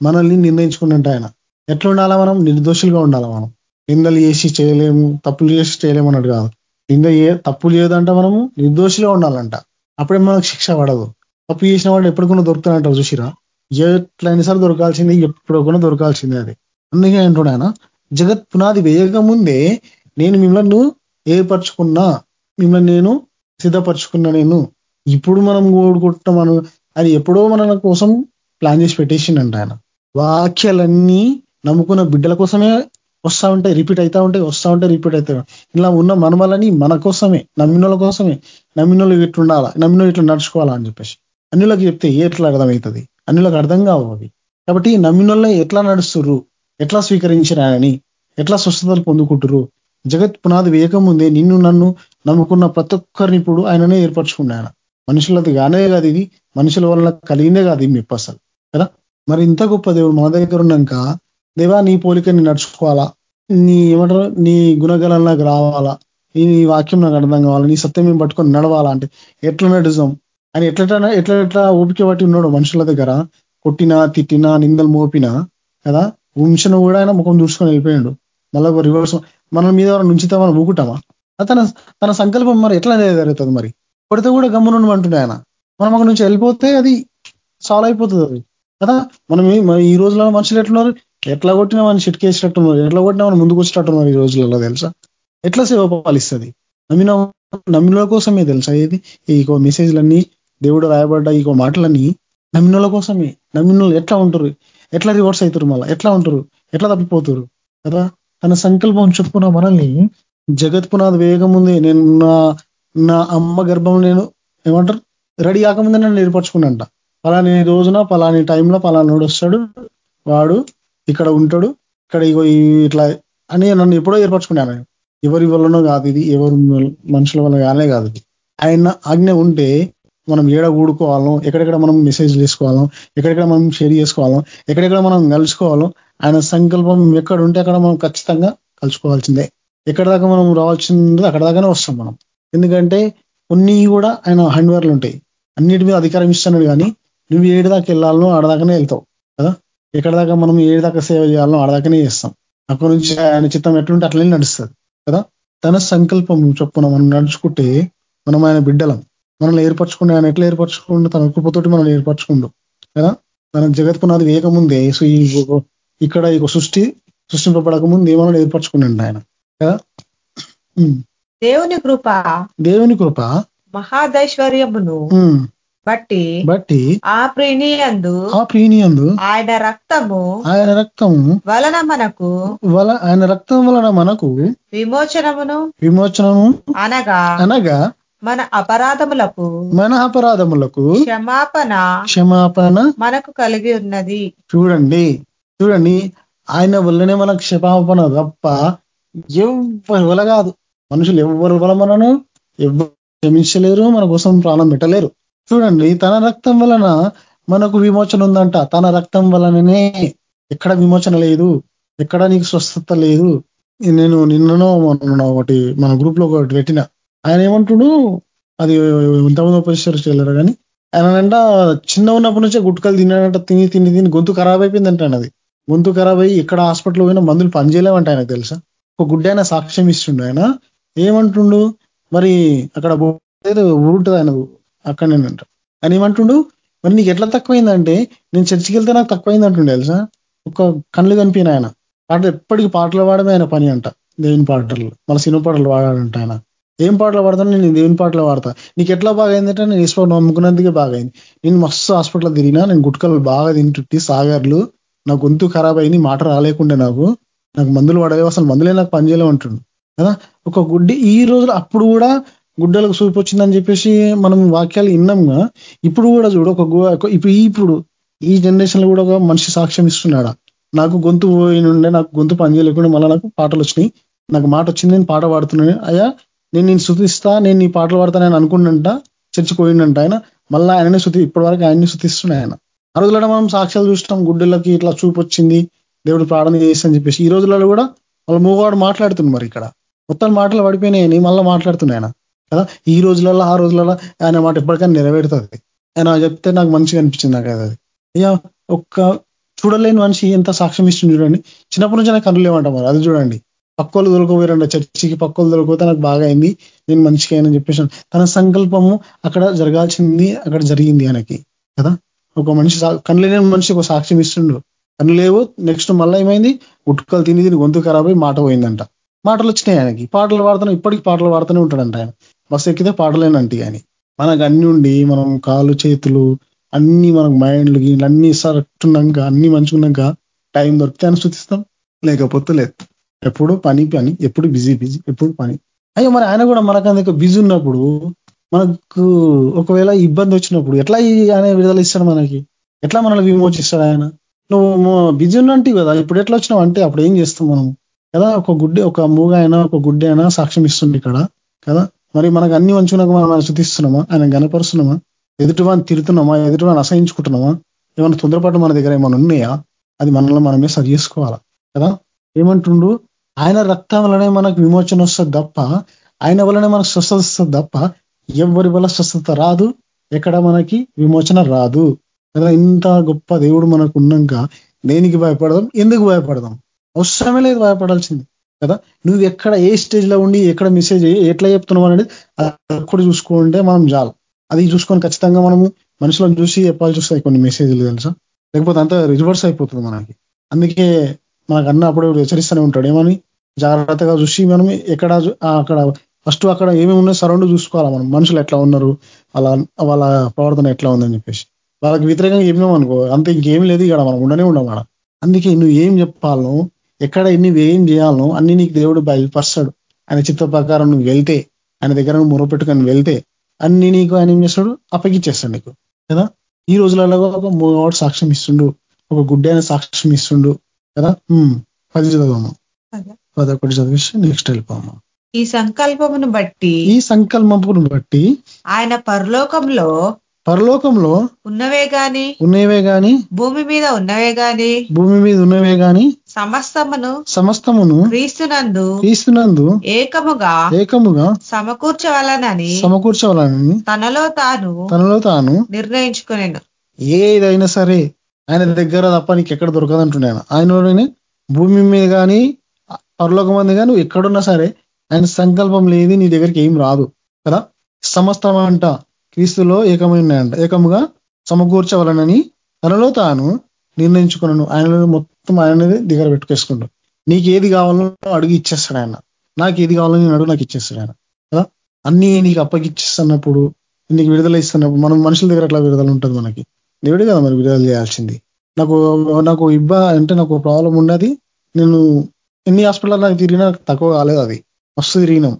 మనల్ని నిర్ణయించుకున్నట్టు ఆయన. ఎట్లా ఉండాలా మనం? నిర్దోషులుగా ఉండాలా మనం? నిందలు చేసి చేయలేము తప్పులు చేసి చేయలేము అన్నట్టు కాదు. నింద తప్పులు చేయదంట మనము నిర్దోషిగా ఉండాలంట. అప్పుడే మనకు శిక్ష పడదు. తప్పు చేసిన వాడు ఎప్పటికైనా దొరుకుతానంటారు చూసిరా? ఎట్లయినా సార్ దొరకాల్సింది ఎప్పుడో దొరకాల్సిందే అది. అందుకే అంటున్నా ఆయన జగత్ పునాది వేయక ముందే నేను మిమ్మల్ని ఏర్పరచుకున్నా మిమ్మల్ని నేను సిద్ధపరచుకున్నా నేను. ఇప్పుడు మనం ఓడుకుంటున్నాం మనం అది ఎప్పుడో మన కోసం ప్లాన్ చేసి పెట్టేసిండంట ఆయన. వాక్యాలన్నీ నమ్ముకున్న బిడ్డల కోసమే వస్తూ ఉంటాయి రిపీట్ అవుతా ఉంటాయి వస్తూ ఉంటాయి రిపీట్ అవుతాయి ఇలా ఉన్న మనమలని మన కోసమే నమ్మినోళ్ళ కోసమే నమ్మినోళ్ళు ఇట్లుండాలా నమ్మినోళ్ళు ఇట్లా నడుచుకోవాలా అని చెప్పేసి. అన్నిలోకి చెప్తే ఎట్లా అర్థమవుతుంది? అన్నిలోకి అర్థం కావు అవి. కాబట్టి నమ్మినోళ్ళే ఎట్లా నడుస్తురు ఎట్లా స్వీకరించినాయని ఎట్లా స్వస్థతలు పొందుకుంటురు జగత్ పునాది వేయకముందే నిన్ను నన్ను నమ్ముకున్న ప్రతి ఒక్కరిని ఇప్పుడు ఆయననే ఏర్పరచుకున్నాయన మనుషులది కానే కాదు ఇది మనుషుల వల్ల కలిగిందే కాదు ఈ మెప్పు అసలు కదా? మరి ఇంత గొప్ప దేవుడు మన దగ్గర ఉన్నాక దేవా నీ పోలికని నడుచుకోవాలా? నీ ఏమంటారు? నీ గుణగలం నాకు రావాలా? నీ వాక్యం నాకు అర్థం కావాలా? నీ సత్యం మేము పట్టుకొని నడవాలా అంటే ఎట్లా నడుజం ఆయన ఎట్లా ఎట్లా ఎట్లా ఓపిక పట్టి ఉన్నాడు మనుషుల దగ్గర? కొట్టినా తిట్టినా నిందలు మోపినా కదా? ఉంచిన కూడా ఆయన ముఖం చూసుకొని వెళ్ళిపోయాడు. మళ్ళీ రివర్స్ మన మీద నుంచితే మనం ఊకుంటామా తన తన సంకల్పం మరి ఎట్లా జరుగుతుంది మరి? కొడితే కూడా గమ్మునుండి అంటున్నాయి ఆయన. మనం అక్కడ నుంచి వెళ్ళిపోతే అది సాల్వ్ అయిపోతుంది అది కదా? మనం ఈ రోజుల్లో మనుషులు ఎట్లున్నారు? ఎట్లా కొట్టినా మనం చిట్కేసినట్టున్నారు ఎట్లా కొట్టినా వాళ్ళు ముందుకు వచ్చినట్టున్నారు ఈ రోజులలో తెలుసా? ఎట్లా సేవ పాలిస్తుంది? నమ్మిన నమ్మిన కోసమే తెలుసా ఇది ఈ మెసేజ్లన్నీ దేవుడు రాయబడ్డ ఈ మాటలన్నీ నమ్మినోళ్ళ కోసమే. నమ్మినోళ్ళు ఎట్లా ఉంటారు? ఎట్లా రివర్స్ అవుతారు మళ్ళీ? ఎట్లా ఉంటారు? ఎట్లా తప్పిపోతారు? కదా? తన సంకల్పం చెప్పుకున్న మనల్ని జగత్ పునాది వేగం ఉంది నేను నా నా అమ్మ గర్భం నేను ఏమంటారు? రెడీ కాకముందే నన్ను ఏర్పరచుకున్నంట. పలాని రోజున పలాని టైంలో పలానోడు వస్తాడు వాడు ఇక్కడ ఉంటాడు. ఇక్కడ ఇగో ఇట్లా అని నన్ను ఎప్పుడో ఏర్పరచుకున్నాను ఎవరి వల్లనో కాదు ఇది ఎవరు మనుషుల వల్ల కానే కాదు ఇది. ఆయన ఆజ్ఞ ఉంటే మనం ఏడ ఊడుకోవాలో ఎక్కడెక్కడ మనం మెసేజ్ తీసుకోవాలో ఎక్కడెక్కడ మనం షేర్ చేసుకోవాలో ఎక్కడెక్కడ మనం కలుసుకోవాలో ఆయన సంకల్పం ఎక్కడ ఉంటే అక్కడ మనం ఖచ్చితంగా కలుసుకోవాల్సిందే. ఎక్కడ దాకా మనం రావాల్సింది అక్కడ దాకానే వస్తాం మనం. ఎందుకంటే కొన్ని కూడా ఆయన హ్యాండ్వర్లు ఉంటాయి. అన్నిటి మీద అధికారం ఇస్తున్నాడు కానీ నువ్వు ఏడు దాకా వెళ్ళాలనో ఆడదాకానే వెళ్తావు కదా. ఎక్కడ దాకా మనం ఏడు దాకా సేవ చేయాలనో ఆడదాకానే చేస్తాం. అక్కడి నుంచి ఆయన చిత్తం ఎట్లుంటే అట్లనే నడుస్తుంది కదా? తన సంకల్పం చొప్పున మనం నడుచుకుంటే మనం ఆయన బిడ్డలం. మనల్ని ఏర్పరచుకుంటే ఆయన ఎట్లా ఏర్పరచుకుంటూ తన కృపతోటి మనల్ని ఏర్పరచుకుండు కదా? తన జగత్ పునాది వేయకముందే సో ఈ ఇక్కడ ఈ సృష్టి సృష్టింపబడక ముందు ఏమన్నా ఏర్పరచుకున్నాడు ఆయన కదా? దేవుని కృప దేవుని కృప మహాదైశ్వర్యమును బట్టి బట్టి ఆ ప్రీణియందు ఆ ప్రీణియందు ఆయన రక్తము ఆయన రక్తము వలన మనకు వల ఆయన రక్తం వలన మనకు విమోచనమును విమోచనము అనగా అనగా మన అపరాధములకు మన అపరాధములకు క్షమాపణ క్షమాపణ మనకు కలిగి ఉన్నది. చూడండి చూడండి ఆయన వల్లనే మనకు క్షమాపణ తప్ప ఎవరి వల్ల కాదు. మనుషులు ఎవరి వల్ల మనను ఎవరు క్షమించలేరు మన కోసం ప్రాణం పెట్టలేరు. చూడండి తన రక్తం వలన మనకు విమోచన ఉందంట. తన రక్తం వలననే ఎక్కడ విమోచన లేదు ఎక్కడ నీకు స్వస్థత లేదు. నేను నిన్ననో ఒకటి మన గ్రూప్లో ఒకటి పెట్టిన. ఆయన ఏమంటుడు? అది ఇంతమంది ఉపయోగిస్తారు చేయలేరు కానీ ఆయన చిన్న ఉన్నప్పటి నుంచే గుట్కలు తిన్నాడంట తిని తిని తిని గొంతు ఖరాబ్ అయిపోయిందంట అది గొంతు ఖరాబ్ అయ్యి ఇక్కడ హాస్పిటల్ పోయినా మందులు పనిచేయలేమంట ఆయనకు తెలుసా? ఒక గుడ్డ ఆయన సాక్ష్యం ఇస్తుండు ఆయన. ఏమంటుండు? మరి అక్కడ ఊరుంటుంది ఆయన అక్కడ నేనంట అని ఏమంటుండు? మరి నీకు ఎట్లా తక్కువైందంటే నేను చర్చికి వెళ్తే నాకు తక్కువైంది అంటుండే తెలుసా? ఒక కళ్ళు కనిపిన ఆయన. పాట ఎప్పటికీ పాటలు పాడమే ఆయన పని అంట దేవుని పాటలు. మన సినిమా పాటలు పాడాడంట ఆయన. ఏం పాటలు పాడతాను నేను దేవుని పాటలు పాడతా. నీకు ఎట్లా బాగైందంటే? నేను ఈశ్వరు నమ్ముకున్నందుకే బాగైంది. నేను మస్తు హాస్పిటల్ తిరిగినా నేను గుట్కలు బాగా తింటుట్టి సాగర్లు నా గొంతు ఖరాబ్ అయింది మాట రాలేకుండే నాకు. నాకు మందులు పడలేవు అసలు మందులే నాకు పనిచేయలేవు అంటుండు. కదా? ఒక గుడ్డి ఈ రోజు అప్పుడు కూడా గుడ్డలకు చూపు వచ్చిందని చెప్పేసి మనం వాక్యాలు విన్నాంగా ఇప్పుడు కూడా చూడు ఒక ఇప్పుడు ఇప్పుడు ఈ జనరేషన్లో కూడా ఒక మనిషి సాక్ష్యం ఇస్తున్నాడా? నాకు గొంతు పోయినుండే నాకు గొంతు పనిచేయలేకుండా మళ్ళీ నాకు పాటలు వచ్చినాయి. నాకు మాట వచ్చింది నేను పాట పాడుతున్నాను. అయ్యా నేను నేను శుతిస్తా నేను నీ పాటలు పాడతానని అనుకున్నంట చర్చిపోయిండంట ఆయన. మళ్ళీ ఆయననే శుతి ఇప్పటి వరకు ఆయన్ని శుతిస్తున్నాయి ఆయన. ఆ రోజుల్లో మనం సాక్ష్యాలు చూస్తాం గుడ్డలకి ఇట్లా చూపు వచ్చింది దేవుడు ప్రార్థన చేసి చెప్పేసి. ఈ రోజులలో కూడా వాళ్ళు మూగవాడు మాట్లాడుతుంది మరి ఇక్కడ. మొత్తం మాటలు పడిపోయినాయని మళ్ళీ మాట్లాడుతున్నాయన ఈ రోజులలో ఆ రోజులలో ఆయన మాట ఎప్పటికైనా నెరవేరుతుంది. ఆయన చెప్తే నాకు మంచిగా అనిపించింది నాకు అది. అయ్యా ఒక్క చూడలేని మనిషి ఎంత సాక్ష్యం ఇస్తుంది చూడండి. చిన్నప్పటి నుంచి నాకు కనులేమంట మరి అది చూడండి. పక్కోళ్ళు దొరకపోయారంట చర్చికి పక్కోళ్ళు దొరకపోతే నాకు బాగా అయింది. నేను మంచిగా అయినని చెప్పేసి తన సంకల్పము అక్కడ జరగాల్సింది అక్కడ జరిగింది ఆయనకి కదా? ఒక మనిషి కనులేని మనిషి ఒక సాక్ష్యం ఇస్తుండు. కన్ను లేవు నెక్స్ట్ మళ్ళీ ఏమైంది? ఉట్టుకలు తిని తిని గొంతు ఖరాబ్ అయి మాట పోయిందంట. మాటలు వచ్చినాయి ఆయనకి. పాటలు పాడుతూనే ఇప్పటికి పాటలు పాడుతూనే ఉంటాడంట ఆయన. బస్సు ఎక్కితే పాడలేనంటే కానీ మనకు అన్ని ఉండి మనం కాలు చేతులు అన్ని మనకు మైండ్లు అన్ని సరట్టున్నాక అన్ని మంచుకున్నాక టైం దొరికితే అని లేకపోతే లేదు. ఎప్పుడు పని పని. ఎప్పుడు బిజీ బిజీ. ఎప్పుడు పని. అయ్యో మరి ఆయన కూడా మనకు అందుకు బిజీ ఉన్నప్పుడు మనకు ఒకవేళ ఇబ్బంది వచ్చినప్పుడు ఎట్లా ఆయన విడుదల ఇస్తాడు మనకి? ఎట్లా మనల్ని విమోచిస్తాడు ఆయన? నువ్వు బిజీ ఉన్నట్టు కదా. ఇప్పుడు ఎట్లా వచ్చినావు అంటే అప్పుడు ఏం చేస్తాం మనం? కదా ఒక గుడ్డి ఒక మూగ అయినా ఒక గుడ్డి అయినా సాక్ష్యం ఇస్తుంది ఇక్కడ. కదా? మరి మనకు అన్ని మంచుకున్నాక మనం ఆయన శుతిస్తున్నామా ఆయన గనపరుస్తున్నామా? ఎదుటివాన్ని తిరుతున్నామా ఎదుటివాన్ని అసహించుకుంటున్నామా? ఏమైనా తొందరపాటు మన దగ్గర ఏమైనా ఉన్నాయా? అది మనల్ని మనమే సరి చేసుకోవాలా కదా? ఏమంటుండు? ఆయన రక్తం వల్లనే మనకు విమోచన వస్తుంది తప్ప ఆయన వల్లనే మనకు స్వస్థత వస్తుంది తప్ప ఎవరి వల్ల స్వస్థత రాదు ఎక్కడ మనకి విమోచన రాదు. కదా ఇంత గొప్ప దేవుడు మనకు ఉన్నాక దేనికి భయపడదాం? ఎందుకు భయపడదాం? అవసరమే లేదు భయపడాల్సింది. కదా? నువ్వు ఎక్కడ ఏ స్టేజ్లో ఉండి ఎక్కడ మెసేజ్ ఎట్లా చెప్తున్నావు అనేది అక్కడ చూసుకుంటే మనం చాలు. అది చూసుకొని ఖచ్చితంగా మనము మనుషులను చూసి చెప్పాల్సి వస్తాయి కొన్ని మెసేజ్లు తెలుసా? లేకపోతే అంతా రివర్స్ అయిపోతుంది మనకి. అందుకే మనకు అన్న అప్పుడు హెచ్చరిస్తూనే ఉంటాడు. ఏమని? జాగ్రత్తగా చూసి మనం ఎక్కడ అక్కడ ఫస్ట్ అక్కడ ఏమేమి ఉన్నాయో సరౌండ్ చూసుకోవాలా మనం? మనుషులు ఎట్లా ఉన్నారు? వాళ్ళ వాళ్ళ ప్రవర్తన ఎట్లా ఉందని చెప్పేసి. వాళ్ళకి వ్యతిరేకంగా చెప్పినాం అనుకో అంత ఇంకేం లేదు ఇక్కడ మనం ఉండనే ఉండం అక్కడ. అందుకే నువ్వు ఏం చెప్పాలను ఎక్కడ నువ్వు ఏం చేయాలను అన్ని నీకు దేవుడు బయలుపరుస్తాడు. ఆయన చిత్త ప్రకారం నువ్వు వెళ్తే ఆయన దగ్గర నువ్వు మొరపెట్టుకొని వెళ్తే అన్ని నీకు ఆయన ఏం చేస్తాడు? అప్పగిచ్చేస్తాడు నీకు. కదా? ఈ రోజులలో ఒక మూడు సాక్ష్యం ఇస్తుండు ఒక గుడ్డైన సాక్ష్యం ఇస్తుండు కదా? పది చదవమ్మా. పదొకటి చదివేసి నెక్స్ట్ వెళ్ళిపోమ్మా ఈ సంకల్పమును బట్టి ఈ సంకల్పమును బట్టి ఆయన పరలోకంలో పరలోకంలో ఉన్నవే గాని ఉన్నవే గాని భూమి మీద ఉన్నవే గాని భూమి మీద ఉన్నవే గాని సమస్తమును సమస్తమును క్రీస్తునందు క్రీస్తునందు ఏకముగా ఏకముగా సమకూర్చవలనని సమకూర్చవాలని తనలో తాను తనలో తాను నిర్ణయించుకునేను. ఏదైనా సరే ఆయన దగ్గర తప్ప నీకు ఎక్కడ దొరకదంటున్నాను ఆయనలోనే భూమి మీద కానీ పరలోకం మంది కానీ నువ్వు ఎక్కడున్నా సరే ఆయన సంకల్పం లేని నీ దగ్గరికి ఏం రాదు కదా? సమస్తం అంట క్రీస్తులో ఏకమైన ఏకముగా సమకూర్చవలనని తనలో తాను నిర్ణయించుకున్నాను. ఆయనలో మొత్తం ఆయనది దగ్గర పెట్టుకేసుకుంటాడు నీకు ఏది కావాలో అడిగి ఇచ్చేస్తాడు ఆయన. నాకు ఏది కావాలో నేను అడుగు నాకు ఇచ్చేస్తాడు ఆయన. కదా? అన్నీ నీకు అప్పగిచ్చిస్తున్నప్పుడు నీకు విడుదల ఇస్తున్నప్పుడు మనం మనుషుల దగ్గర అట్లా విడుదల ఉంటుంది మనకి? దేవుడే కదా మరి విడుదల చేయాల్సింది. నాకు నాకు ఇబ్బ అంటే నాకు ప్రాబ్లం ఉన్నది. నేను ఎన్ని హాస్పిటల్లో నాకు తిరిగినా నాకు తక్కువ కాలేదు అది. మస్తు తిరిగినాం.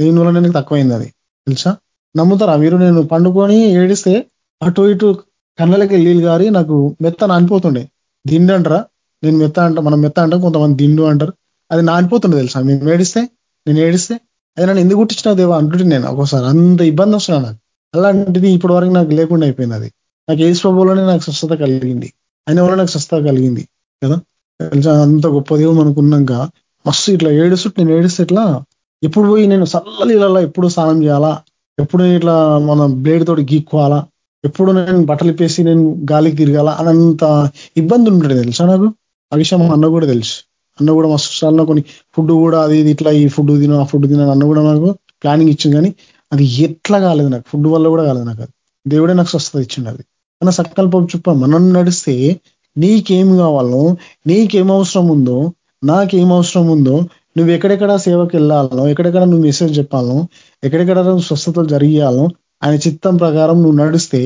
దీని వల్ల నాకు తక్కువైంది అది. తెలుసా? నమ్ముతారా? మీరు నేను పండుకొని ఏడిస్తే అటు ఇటు కళ్ళకి నీళ్ళు గారి నాకు మెత్త నానిపోతుండే దిండు అంటారా? నేను మెత్త అంట మనం మెత్త అంటాం కొంతమంది దిండు అంటారు. అది నానిపోతుండే తెలుసా? మేము ఏడిస్తే నేను ఏడిస్తే. అది నన్ను ఎందుకు గుర్తించినావు దేవా? అంటుంటే నేను ఒక్కోసారి అంత ఇబ్బంది వస్తున్నా నాకు. అలాంటిది ఇప్పటి వరకు నాకు లేకుండా అయిపోయింది అది. నాకు ఏ స్వభావంలోనే నాకు స్వస్థత కలిగింది. ఆయన వల్ల నాకు స్వస్థత కలిగింది. కదా? తెలుసా? అంత గొప్ప దేవుడు అనుకున్నాక మస్తు ఇట్లా ఏడుస్తుంటే నేను ఏడిస్తే ఇట్లా ఎప్పుడు పోయి నేను చల్ల ఇలా ఎప్పుడు స్నానం చేయాలా? ఎప్పుడు ఇట్లా మన బ్లేడ్ తోటి గీక్కోవాలా? ఎప్పుడు నేను బట్టలు పేసి నేను గాలికి తిరగాల? అనంత ఇబ్బంది ఉంటుంది తెలుసా నాకు? ఆ విషయం మా అన్న కూడా తెలుసు. అన్న కూడా మస్తు సార్లు కొన్ని ఫుడ్ కూడా అది ఇది ఇట్లా ఈ ఫుడ్ తిన ఆ ఫుడ్ తిన అన్న కూడా నాకు ప్లానింగ్ ఇచ్చింది కానీ అది ఎట్లా కాలేదు నాకు. ఫుడ్ వల్ల కూడా కాలేదు నాకు అది. దేవుడే నాకు స్వస్థత ఇచ్చింది అది. మన సంకల్పం చెప్ప మనం నడిస్తే నీకేం కావాలో నీకేం అవసరం ఉందో నాకేం అవసరం ఉందో నువ్వు ఎక్కడెక్కడ సేవకి వెళ్ళాలనో ఎక్కడెక్కడ నువ్వు మెసేజ్ చెప్పాలనో ఎక్కడెక్కడ నువ్వు స్వస్థతలు జరిగియాలనో ఆయన చిత్తం ప్రకారం నువ్వు నడిస్తే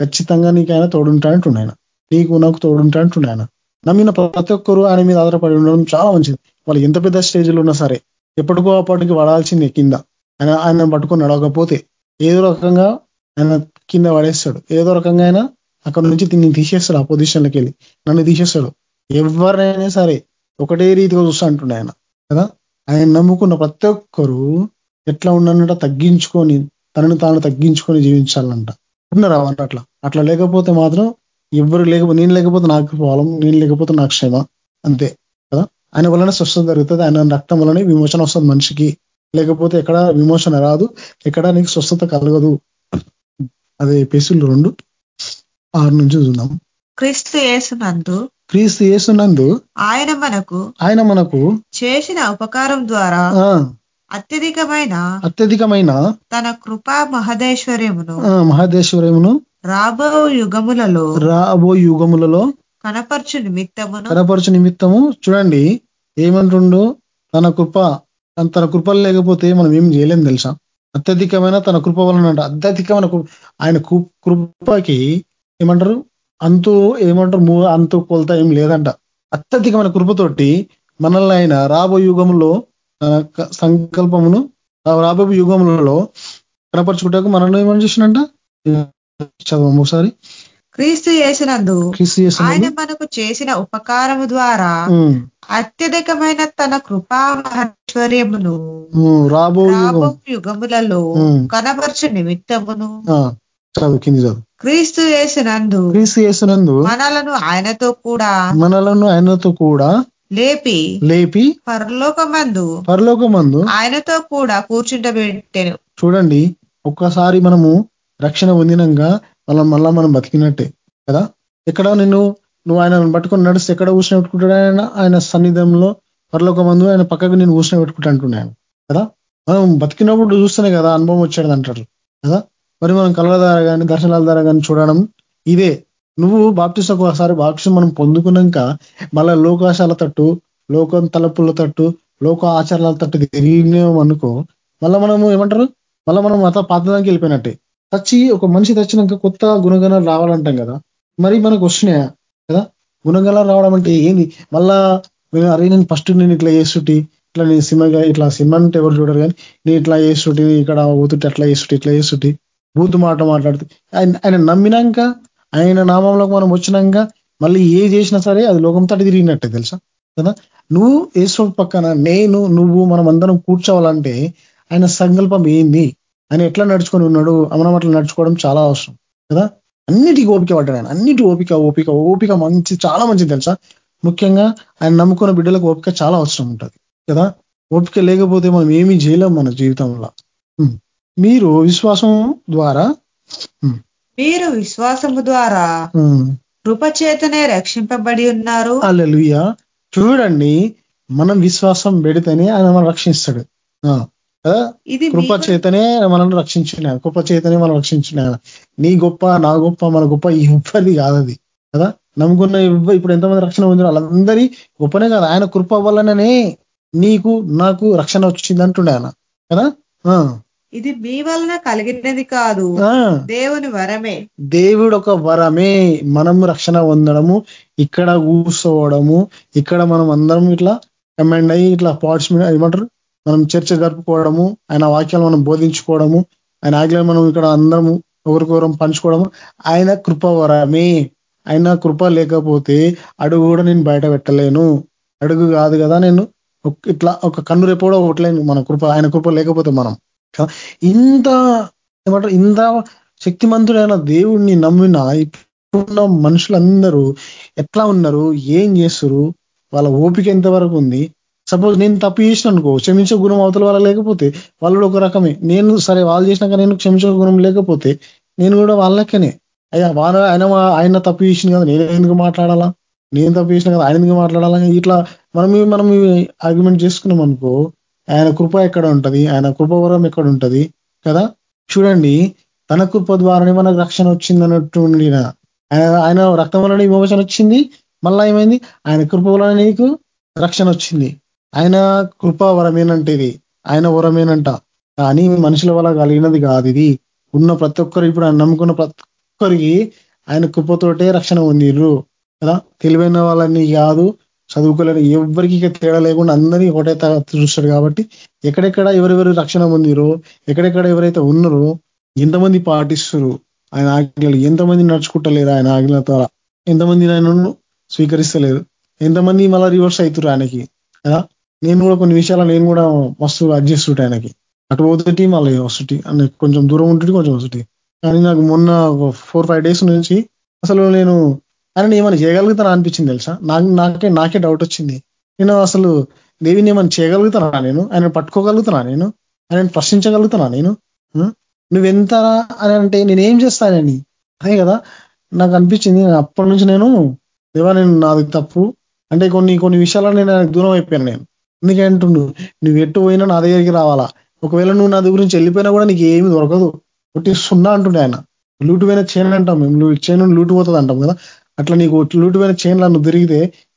ఖచ్చితంగా నీకు ఆయన తోడుంటాంటుండే నీకు నాకు తోడుంటాంటుండే ఆయన నమ్మిన ప్రతి ఒక్కరు ఆయన మీద ఆధారపడి ఉండడం చాలా మంచిది. వాళ్ళు ఎంత పెద్ద స్టేజ్లో ఉన్నా సరే ఎప్పటికో అప్పటికి పడాల్సిందే కింద. ఆయన ఆయన పట్టుకొని నడవకపోతే ఏదో రకంగా ఆయన కింద పడేస్తాడు. ఏదో రకంగా ఆయన అక్కడ నుంచి దీన్ని తీసేస్తాడు ఆ పొజిషన్లోకి వెళ్ళి. నన్ను తీసేస్తాడు. ఎవరినైనా సరే ఒకటే రీతిగా చూస్తా అంటుండే ఆయన. కదా? ఆయన నమ్ముకున్న ప్రతి ఒక్కరు ఎట్లా ఉన్నానంట తగ్గించుకొని తనను తాను తగ్గించుకొని జీవించాలంట. ఉన్నారా అట్లా? అట్లా లేకపోతే మాత్రం ఎవరు లేకపోతే నేను లేకపోతే నాకు ప్రాబ్లం నేను లేకపోతే నాకు క్షమ. అంతే కదా? ఆయన వలన స్వస్థత జరుగుతుంది. ఆయన రక్తం వలనే విమోచన వస్తుంది మనిషికి. లేకపోతే ఎక్కడ విమోచన రాదు. ఎక్కడ నీకు స్వస్థత కలగదు. అదే పేసులు రెండు. ఆరు నుంచి చూద్దాం. క్రీస్తు యేసునందు క్రీస్తు యేసునందు ఆయన మనకు ఆయన మనకు చేసిన ఉపకారం ద్వారా ఆ అత్యధికమైన అత్యధికమైన తన కృపా మహదేశ్వర్యమును ఆ, మహాదేశ్వరమును రాబో యుగములలో రాబో యుగములలో కనపరచు నిమిత్తమును కనపరచు నిమిత్తము. చూడండి ఏమంటుండు తన కృప తన కృపలు లేకపోతే మనం ఏం చేయలేం తెలుసా? అత్యధికమైన తన కృప వలన అంట అత్యధికమైన ఆయన కృపకి ఏమంటారు? అంతు ఏమంటారు మూ అంతు కొలత ఏం లేదంట. అత్యధికమైన కృపతోటి మనల్ని ఆయన రాబో యుగంలో సంకల్పమును రాబో యుగములలో కనపరుచుకుంటాకు మనల్ని ఏమని చేసినంట చదవము ఒకసారి. క్రీస్తు క్రీస్తు ఆయన మనకు చేసిన ఉపకారము ద్వారా అత్యధికమైన తన కృపా మహేశ్వర్యమును రాబో రాబో యుగం. యుగములలో. కనపరచు నిమిత్తమును చదువు కింది చదువు. క్రీస్తు యేసునందు క్రీస్తు యేసునందు మనలను ఆయనతో కూడా మనలను ఆయనతో కూడా లేపి లేపి పరలోకమందు పరలోకమందు ఆయనతో కూడా కూర్చుంటబెట్టెను. చూడండి ఒక్కసారి మనము రక్షణ పొందినాక మళ్ళా మళ్ళా మనం బతికినట్టే కదా? ఎక్కడ నిన్ను నువ్వు ఆయన పట్టుకొని నడిస్తే ఎక్కడ ఊసిన పెట్టుకుంటాడు ఆయన? ఆయన సన్నిధంలో పరలోకమందు ఆయన పక్కకు నేను ఊసిన పెట్టుకుంటా అంటున్నాను కదా? మనం బతికినప్పుడు చూస్తేనే కదా అనుభవం వచ్చాడు అంటారు కదా? మరి మనం కళ్ళ ద్వారా కానీ దర్శనాల ద్వారా కానీ చూడడం ఇదే నువ్వు బాప్టిస్ ఒకసారి బాప్టిస్ మనం పొందుకున్నాక మళ్ళీ లోకాశాల తట్టు లోకం తలపుల తట్టు లోక ఆచారాల తట్టు తిరిగినాం అనుకో మళ్ళీ మనము ఏమంటారు? మళ్ళీ మనం మత పాతదానికి వెళ్ళిపోయినట్టే. చచ్చి ఒక మనిషి తెచ్చినాక కొత్త గుణగణాలు రావాలంటాం కదా. మరి మనకు వస్తున్నాయా? కదా? గుణగణాలు రావడం అంటే ఏంది? మళ్ళా నేను అరే నేను ఫస్ట్ నేను ఇట్లా చేస్తుంటి ఇట్లా నేను సినిమాగా ఇట్లా సినిమా అంటే ఎవరు చూడరు కానీ నేను ఇట్లా చేస్తుంటి ఇక్కడ పోతుంటే అట్లా చేస్తుంటే ఇట్లా చేస్తుంటే. బూతు మాట మాట్లాడుతూ ఆయన ఆయన నమ్మినాక ఆయన నామంలోకి మనం వచ్చినాక మళ్ళీ ఏ చేసినా సరే అది లోకం తట తిరిగినట్టే తెలుసా? కదా? నువ్వు యేసు పక్కన నేను నువ్వు మనం అందరం కూర్చోవాలంటే ఆయన సంకల్పం ఏంది? ఆయన ఎట్లా నడుచుకొని ఉన్నాడు? మనం అట్లా నడుచుకోవడం చాలా అవసరం కదా? అన్నిటికీ ఓపిక పడ్డాడు ఆయన. అన్నిటి ఓపిక ఓపిక ఓపిక మంచి చాలా మంచిది తెలుసా? ముఖ్యంగా ఆయన నమ్ముకున్న బిడ్డలకు ఓపిక చాలా అవసరం ఉంటుంది కదా? ఓపిక లేకపోతే మనం ఏమీ చేయలేం మన జీవితంలో. మీరు విశ్వాసం ద్వారా మీరు విశ్వాసము ద్వారా కృపచేతనే రక్షింపబడి ఉన్నారు. హల్లెలూయా. చూడండి మనం విశ్వాసం పెడితేనే ఆయన మనం రక్షిస్తాడు. ఇది కృప మీ- చేతనే మనం రక్షించిన కృప చేతనే మనం రక్షించిన నీ గొప్ప నా గొప్ప మన గొప్ప ఎవ్వరిది కాదు అది కదా? నమ్ముకున్న ఇప్పుడు ఎంతమంది రక్షణ పొందిన వాళ్ళందరి గొప్పనే కాదు ఆయన కృప వల్లనే నీకు నాకు రక్షణ వచ్చింది అంటుండే ఆయన కదా? ఇది మీ వలన కలిగినది కాదు. ఆ. దేవుని వరమే. దేవుడు ఒక వరమే మనం రక్షణ పొందడము ఇక్కడ కూర్చోవడము ఇక్కడ మనం అందరం ఇట్లా కమాండ్ అయ్యి ఇట్లా పార్ట్స్ మీద ఏమంటారు? మనం చర్చ జరుపుకోవడము ఆయన వాక్యాలు మనం బోధించుకోవడము ఆయన ఆజ్ఞలు మనం ఇక్కడ అందరము ఒకరికొకరం పంచుకోవడము ఆయన కృప వరమే. ఆయన కృప లేకపోతే అడుగు కూడా నేను బయట పెట్టలేను. అడుగు కాదు కదా నేను. ఇట్లా ఒక కన్ను రేపు కూడా ఒకట్లేను మన కృప ఆయన కృప లేకపోతే మనం? ఇంత ఏమంటారు ఇంత శక్తిమంతుడైన దేవుణ్ణి నమ్మిన ఇప్పుడున్న మనుషులందరూ ఎట్లా ఉన్నారు ఏం చేస్తారు వాళ్ళ ఓపిక ఎంతవరకు ఉంది సపోజ్ నేను తప్పు చేసిన అనుకో క్షమించే గుణం అవతల వాళ్ళ లేకపోతే వాళ్ళు ఒక రకమే నేను సరే వాళ్ళు చేసినాక నేను క్షమించే గుణం లేకపోతే నేను కూడా వాళ్ళకనే అయ్యా వాళ్ళ ఆయన ఆయన తప్పు చేసింది కదా నేను ఎందుకు మాట్లాడాలా నేను తప్పు చేసిన కదా ఆయన ఎందుకు మాట్లాడాలా ఇట్లా మనం మనం ఆర్గ్యుమెంట్ చేసుకున్నాం అనుకో ఆయన కృప ఎక్కడ ఉంటుంది? ఆయన కృపవరం ఎక్కడ ఉంటుంది? కదా? చూడండి తన కృప ద్వారానే మనకు రక్షణ వచ్చింది అన్నట్టు ఆయన ఆయన రక్తం వలన విమోచన వచ్చింది. మళ్ళా ఏమైంది? ఆయన కృప వలన నీకు రక్షణ వచ్చింది. ఆయన కృప వరమేనంటే ఇది? ఆయన వరమేనంట కానీ మనుషుల వల్ల కలిగినది కాదు ఇది. ఉన్న ప్రతి ఒక్కరు ఇప్పుడు ఆయన నమ్ముకున్న ప్రతి ఒక్కరికి ఆయన కృపతోటే రక్షణ పొందిర్రు. కదా? తెలివైన వాళ్ళని కాదు. చదువుకోలేని ఎవరికి తేడా లేకుండా అందరినీ ఒకటే చూస్తాడు కాబట్టి ఎక్కడెక్కడ ఎవరెవరు రక్షణ పొందిరో ఎక్కడెక్కడ ఎవరైతే ఉన్నారో ఎంతమంది పాటిస్తురు ఆయన ఆజ్ఞలు ఎంతమంది నడుచుకుంటలేరు ఆయన ఆజ్ఞల ద్వారా ఎంతమంది ఆయనను స్వీకరిస్తలేరు ఎంతమంది మళ్ళీ రివర్స్ అవుతురు ఆయనకి కదా? నేను కూడా కొన్ని విషయాలు నేను కూడా మస్తు అడ్జస్ట్ ఆయనకి. అటు పోతుంటి మళ్ళీ వస్తుంటి అని కొంచెం దూరం ఉంటుంది కొంచెం వస్తుంటి. కానీ నాకు మొన్న ఫోర్ ఫైవ్ డేస్ నుంచి అసలు నేను ఆయన ఏమైనా చేయగలుగుతానా అనిపించింది తెలుసా? నాకు నాకే నాకే డౌట్ వచ్చింది. నేను అసలు దేవిని ఏమైనా చేయగలుగుతానా నేను? ఆయన పట్టుకోగలుగుతానా నేను? ఆయన ప్రశ్నించగలుగుతానా నేను? ఆ? నువ్వెంత అని అంటే నేనేం చేస్తానని అదే కదా నాకు అనిపించింది అప్పటి నుంచి నేను దేవా నేను నాది తప్పు. అంటే కొన్ని కొన్ని విషయాల్లో నేను ఆయనకు దూరం అయిపోయాను నేను. అందుకే అంటుండు నువ్వు ఎటు పోయినా నా దగ్గరికి రావాలా? ఒకవేళ నువ్వు నా దగ్గర నుంచి వెళ్ళిపోయినా కూడా నీకు ఏమి దొరకదు. ఒకటి సున్నా అంటుండే ఆయన. లూటు పోయిన చేయను అంటాం మేము. చేను లూటు పోతుంది అంటాం కదా. అట్లా నీకు లూటు చైన్లు చైన్లో నువ్వు